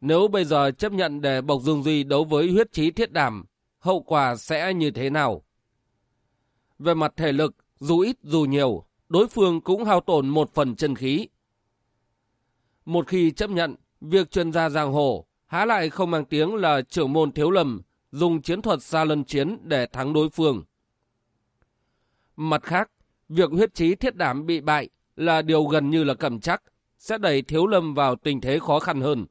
Nếu bây giờ chấp nhận để Bộc Dương Duy đấu với huyết trí thiết đảm, hậu quả sẽ như thế nào? Về mặt thể lực, dù ít dù nhiều, đối phương cũng hao tổn một phần chân khí. Một khi chấp nhận, việc chuyên gia giang hồ há lại không mang tiếng là trưởng môn thiếu lầm dùng chiến thuật xa lân chiến để thắng đối phương. Mặt khác, việc huyết trí thiết đảm bị bại là điều gần như là cầm chắc, sẽ đẩy thiếu lâm vào tình thế khó khăn hơn.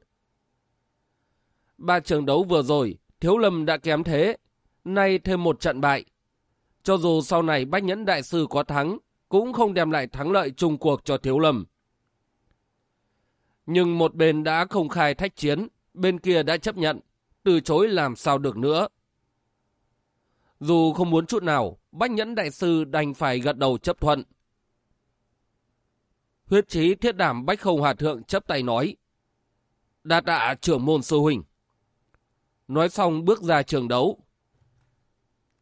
Ba trận đấu vừa rồi, thiếu lâm đã kém thế, nay thêm một trận bại. Cho dù sau này Bách Nhẫn Đại Sư có thắng, cũng không đem lại thắng lợi chung cuộc cho thiếu lâm. Nhưng một bên đã không khai thách chiến, bên kia đã chấp nhận, từ chối làm sao được nữa. Dù không muốn chút nào, Bách Nhẫn Đại Sư đành phải gật đầu chấp thuận. Huyết trí thiết đảm Bách Không Hòa Thượng chấp tay nói. đa tạ trưởng môn sư huynh. Nói xong bước ra trường đấu.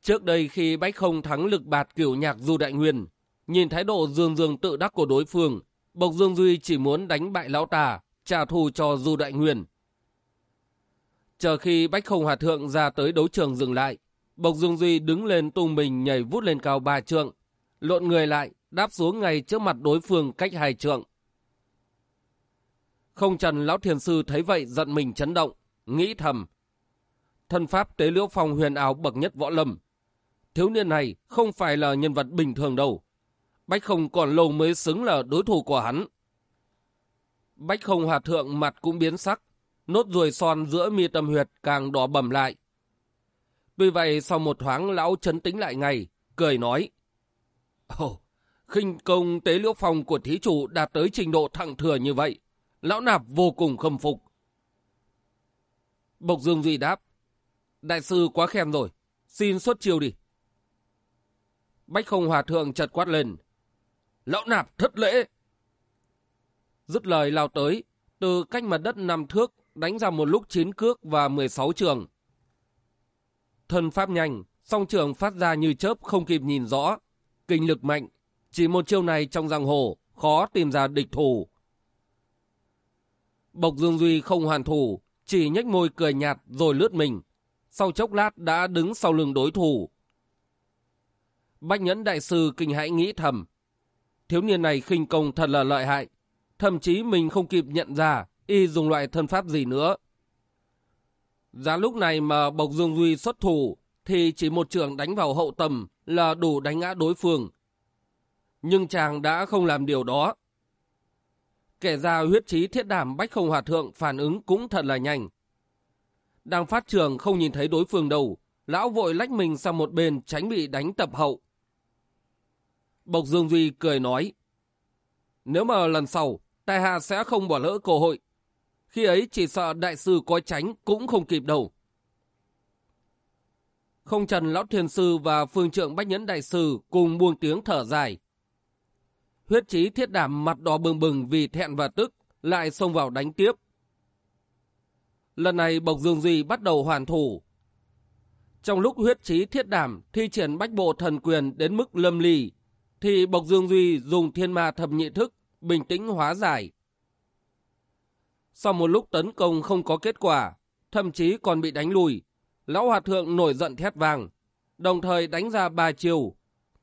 Trước đây khi Bách Không thắng lực bạt kiểu nhạc Du Đại Nguyên, nhìn thái độ dương dương tự đắc của đối phương, Bộc Dương Duy chỉ muốn đánh bại lão tà, trả thù cho Du Đại Nguyên. Chờ khi Bách Không Hòa Thượng ra tới đấu trường dừng lại, Bộc Dương Duy đứng lên tung mình nhảy vút lên cao ba trượng, lộn người lại, đáp xuống ngay trước mặt đối phương cách hai trượng. Không trần lão thiền sư thấy vậy giận mình chấn động, nghĩ thầm. Thân pháp tế liễu phong huyền ảo bậc nhất võ lâm. Thiếu niên này không phải là nhân vật bình thường đâu. Bách không còn lâu mới xứng là đối thủ của hắn. Bách không hòa thượng mặt cũng biến sắc, nốt ruồi son giữa mi tâm huyệt càng đỏ bầm lại. Tuy vậy sau một thoáng lão chấn tĩnh lại ngay, cười nói. Ồ, oh, khinh công tế liễu phòng của thí chủ đạt tới trình độ thẳng thừa như vậy. Lão nạp vô cùng khâm phục. Bộc Dương Duy đáp. Đại sư quá khen rồi, xin xuất chiêu đi. Bách không hòa thượng chợt quát lên. Lão nạp thất lễ. Dứt lời lao tới, từ cách mặt đất năm thước đánh ra một lúc 9 cước và 16 trường. Thân pháp nhanh, song trường phát ra như chớp không kịp nhìn rõ. Kinh lực mạnh, chỉ một chiêu này trong giang hồ, khó tìm ra địch thủ. Bộc Dương Duy không hoàn thủ, chỉ nhếch môi cười nhạt rồi lướt mình. Sau chốc lát đã đứng sau lưng đối thủ. Bách Nhẫn Đại Sư kinh hãi nghĩ thầm. Thiếu niên này khinh công thật là lợi hại. Thậm chí mình không kịp nhận ra y dùng loại thân pháp gì nữa. Giá lúc này mà Bộc Dương Duy xuất thủ thì chỉ một trường đánh vào hậu tầm là đủ đánh ngã đối phương. Nhưng chàng đã không làm điều đó. Kể ra huyết trí thiết đảm Bách Không Hòa Thượng phản ứng cũng thật là nhanh. Đang phát trường không nhìn thấy đối phương đâu, lão vội lách mình sang một bên tránh bị đánh tập hậu. Bộc Dương Duy cười nói, nếu mà lần sau, tài hạ sẽ không bỏ lỡ cơ hội. Khi ấy chỉ sợ đại sư có tránh cũng không kịp đâu. không trần lão thiền sư và phương trượng bách nhẫn đại sư cùng buông tiếng thở dài. Huyết trí thiết đảm mặt đỏ bừng bừng vì thẹn và tức, lại xông vào đánh tiếp. Lần này Bộc Dương Duy bắt đầu hoàn thủ. Trong lúc huyết trí thiết đảm thi triển bách bộ thần quyền đến mức lâm lì, thì Bộc Dương Duy dùng thiên ma thập nhị thức, bình tĩnh hóa giải. Sau một lúc tấn công không có kết quả, thậm chí còn bị đánh lùi, Lão Hòa Thượng nổi giận thét vàng, đồng thời đánh ra ba chiều,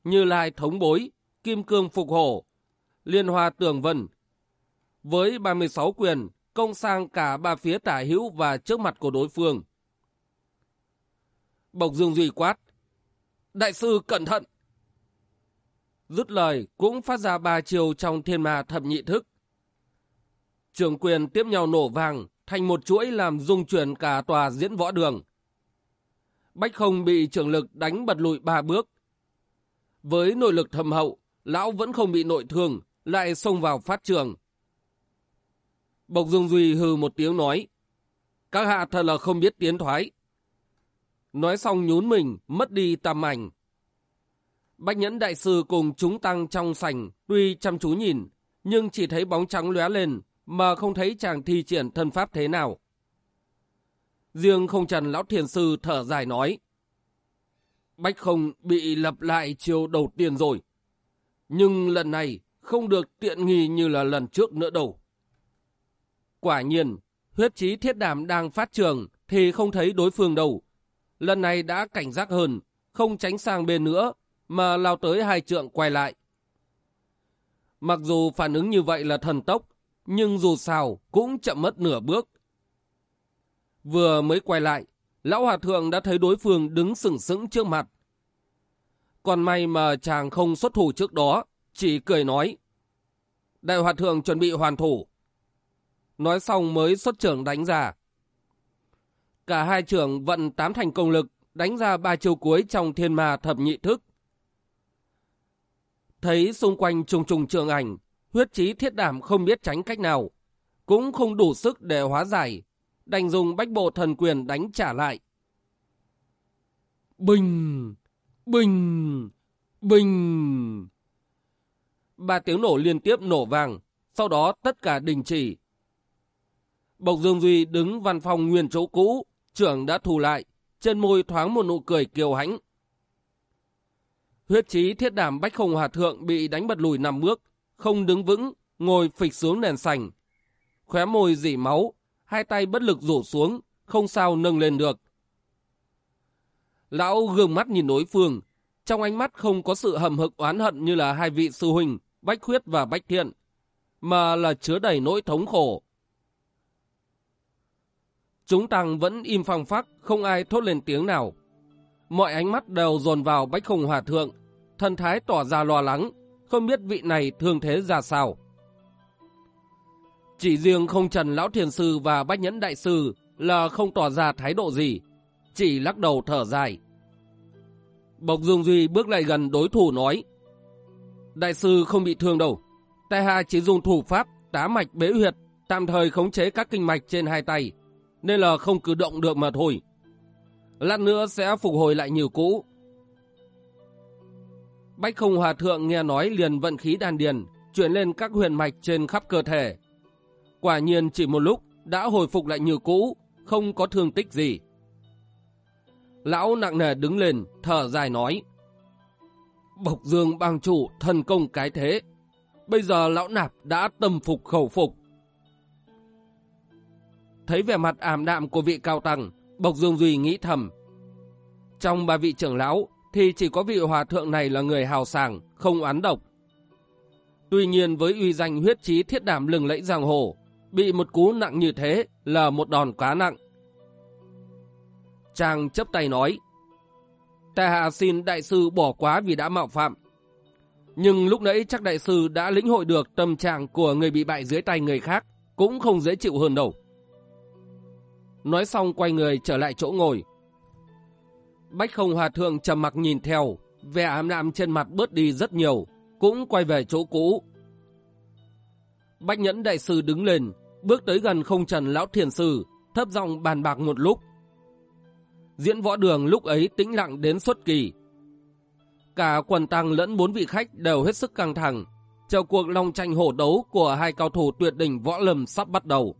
như lai thống bối, kim cương phục hổ, liên hoa tường vân. Với 36 quyền, công sang cả ba phía tả hữu và trước mặt của đối phương. Bộc Dương Duy quát. Đại sư cẩn thận! Dứt lời cũng phát ra ba chiều trong thiên ma thập nhị thức. Trường quyền tiếp nhau nổ vàng thành một chuỗi làm rung chuyển cả tòa diễn võ đường. Bách không bị trường lực đánh bật lùi ba bước. Với nội lực thầm hậu, lão vẫn không bị nội thương, lại xông vào phát trường. Bộc Dương Duy hừ một tiếng nói, các hạ thật là không biết tiến thoái. Nói xong nhún mình, mất đi tầm ảnh. Bách nhẫn đại sư cùng chúng tăng trong sảnh, tuy chăm chú nhìn, nhưng chỉ thấy bóng trắng lóe lên, mà không thấy chàng thi triển thân pháp thế nào. Riêng không trần lão thiền sư thở dài nói. Bách không bị lập lại chiều đầu tiên rồi. Nhưng lần này không được tiện nghi như là lần trước nữa đâu. Quả nhiên, huyết trí thiết đàm đang phát trường thì không thấy đối phương đâu. Lần này đã cảnh giác hơn, không tránh sang bên nữa, mà lao tới hai trượng quay lại. Mặc dù phản ứng như vậy là thần tốc, nhưng dù sao cũng chậm mất nửa bước. Vừa mới quay lại, lão hòa thượng đã thấy đối phương đứng sừng sững trước mặt. Còn may mà chàng không xuất thủ trước đó, chỉ cười nói. Đại hòa thượng chuẩn bị hoàn thủ. Nói xong mới xuất trưởng đánh ra. Cả hai trưởng vận tám thành công lực, đánh ra ba chiêu cuối trong thiên ma thập nhị thức. Thấy xung quanh trùng trùng trường ảnh, huyết trí thiết đảm không biết tránh cách nào, cũng không đủ sức để hóa giải, đành dùng bách bộ thần quyền đánh trả lại. Bình! Bình! Bình! Ba tiếng nổ liên tiếp nổ vàng, sau đó tất cả đình chỉ. Bộc Dương Duy đứng văn phòng nguyên chỗ cũ, trưởng đã thù lại, trên môi thoáng một nụ cười kiều hãnh. Huyết trí thiết đảm bách không hòa thượng bị đánh bật lùi năm bước, không đứng vững, ngồi phịch xuống nền sành. Khóe môi dỉ máu, hai tay bất lực rủ xuống, không sao nâng lên được. Lão gương mắt nhìn đối phương, trong ánh mắt không có sự hầm hực oán hận như là hai vị sư huynh, Bách Khuyết và Bách Thiện, mà là chứa đầy nỗi thống khổ. Chúng tăng vẫn im phăng phắc, không ai thốt lên tiếng nào. Mọi ánh mắt đều dồn vào Bách Khùng Hòa Thượng, thân thái tỏ ra lo lắng, không biết vị này thương thế ra sao. Chỉ riêng không trần lão thiền sư và bách nhẫn đại sư là không tỏ ra thái độ gì, chỉ lắc đầu thở dài. Bộc Dương Duy bước lại gần đối thủ nói, Đại sư không bị thương đâu, tay hạ chỉ dùng thủ pháp tá mạch bế huyệt, tạm thời khống chế các kinh mạch trên hai tay, nên là không cử động được mà thôi. Lát nữa sẽ phục hồi lại như cũ. Bách không hòa thượng nghe nói liền vận khí đan điền, chuyển lên các huyền mạch trên khắp cơ thể, Quả nhiên chỉ một lúc đã hồi phục lại như cũ, không có thương tích gì. Lão nặng nề đứng lên, thở dài nói. Bộc dương bang chủ thần công cái thế. Bây giờ lão nạp đã tâm phục khẩu phục. Thấy vẻ mặt ảm đạm của vị cao tăng, Bộc Dương Duy nghĩ thầm. Trong ba vị trưởng lão thì chỉ có vị hòa thượng này là người hào sảng, không oán độc. Tuy nhiên với uy danh huyết trí thiết đảm lừng lẫy giang hồ, bị một cú nặng như thế là một đòn quá nặng. Chàng chấp tay nói, Tại hạ xin đại sư bỏ quá vì đã mạo phạm. Nhưng lúc nãy chắc đại sư đã lĩnh hội được tâm trạng của người bị bại dưới tay người khác, cũng không dễ chịu hơn đâu. Nói xong quay người trở lại chỗ ngồi. Bách không hòa thượng trầm mặc nhìn theo, vẻ ám đạm trên mặt bớt đi rất nhiều, cũng quay về chỗ cũ, Bách nhẫn đại sư đứng lên, bước tới gần không trần lão thiền sư, thấp giọng bàn bạc một lúc. diễn võ đường lúc ấy tĩnh lặng đến xuất kỳ. Cả quần tăng lẫn bốn vị khách đều hết sức căng thẳng, chờ cuộc long tranh hổ đấu của hai cao thủ tuyệt đỉnh võ lâm sắp bắt đầu.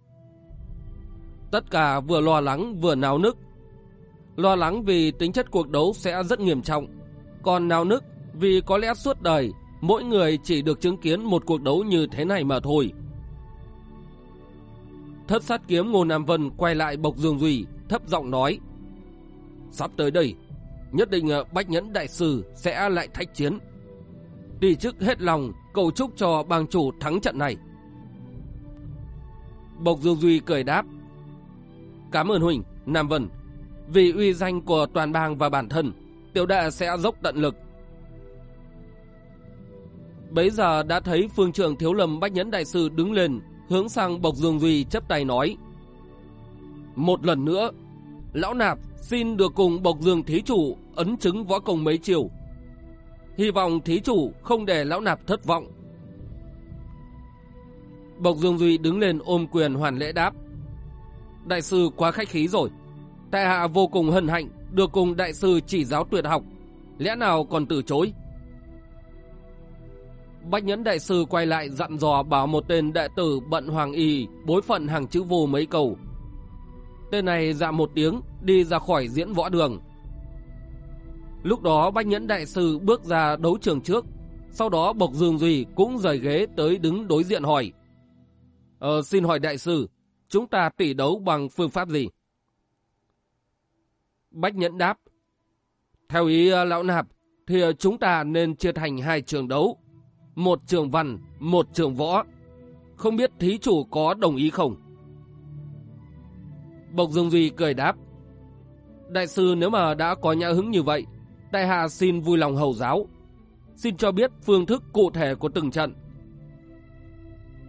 Tất cả vừa lo lắng vừa náo nức. Lo lắng vì tính chất cuộc đấu sẽ rất nghiêm trọng, còn nào nức vì có lẽ suốt đời mỗi người chỉ được chứng kiến một cuộc đấu như thế này mà thôi. Thất sát kiếm Ngô Nam Vân quay lại Bộc Dương Duy, thấp giọng nói. Sắp tới đây, nhất định ờ, Bách Nhẫn Đại Sư sẽ lại thách chiến. Tỷ chức hết lòng cầu chúc cho bang chủ thắng trận này. Bộc Dương Duy cười đáp. Cảm ơn Huỳnh, Nam Vân. Vì uy danh của toàn bang và bản thân, tiểu đệ sẽ dốc tận lực. Bấy giờ đã thấy phương trưởng thiếu lầm Bách Nhẫn Đại Sư đứng lên, hướng sang Bộc Dương Duy chấp tay nói. Một lần nữa, Lão Nạp xin được cùng Bộc Dương Thí Chủ ấn chứng võ công mấy chiều. Hy vọng Thí Chủ không để Lão Nạp thất vọng. Bộc Dương Duy đứng lên ôm quyền hoàn lễ đáp. Đại sư quá khách khí rồi. Tại hạ vô cùng hân hạnh được cùng đại sư chỉ giáo tuyệt học. Lẽ nào còn từ chối? Bách Nhẫn Đại Sư quay lại dặn dò bảo một tên đệ tử bận hoàng y bối phận hàng chữ vô mấy cầu, Tên này dạ một tiếng đi ra khỏi diễn võ đường. Lúc đó Bách Nhẫn Đại Sư bước ra đấu trường trước. Sau đó Bộc Dương Duy cũng rời ghế tới đứng đối diện hỏi. Ờ, xin hỏi Đại Sư, chúng ta tỷ đấu bằng phương pháp gì? Bách Nhẫn đáp. Theo ý ờ, Lão Nạp, thì ờ, chúng ta nên chia thành hai trường đấu một trường văn, một trường võ. Không biết thí chủ có đồng ý không? Bộc Dương Duy cười đáp. Đại sư nếu mà đã có nhã hứng như vậy, đại hạ xin vui lòng hầu giáo. Xin cho biết phương thức cụ thể của từng trận.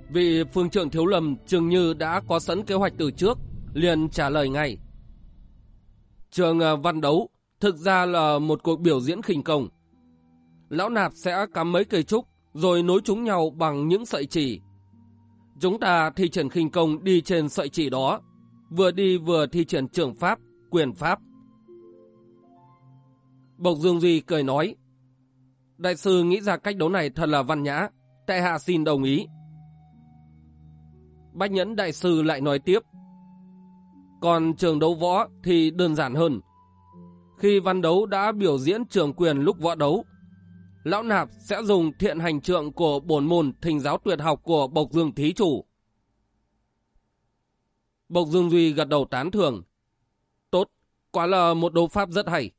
Vị phương trưởng thiếu lầm trường như đã có sẵn kế hoạch từ trước, liền trả lời ngay. Trường à, văn đấu thực ra là một cuộc biểu diễn khinh công. Lão nạp sẽ cắm mấy cây trúc rồi nối chúng nhau bằng những sợi chỉ. Chúng ta thi triển khinh công đi trên sợi chỉ đó, vừa đi vừa thi triển trường pháp, quyền pháp. Bộc Dương Duy cười nói, Đại sư nghĩ ra cách đấu này thật là văn nhã, tại hạ xin đồng ý. Bách Nhẫn Đại sư lại nói tiếp, còn trường đấu võ thì đơn giản hơn. Khi văn đấu đã biểu diễn trường quyền lúc võ đấu, Lão Nạp sẽ dùng thiện hành trượng của bổn môn thình giáo tuyệt học của Bộc Dương Thí Chủ. Bộc Dương Duy gật đầu tán thưởng. Tốt, quả là một đấu pháp rất hay.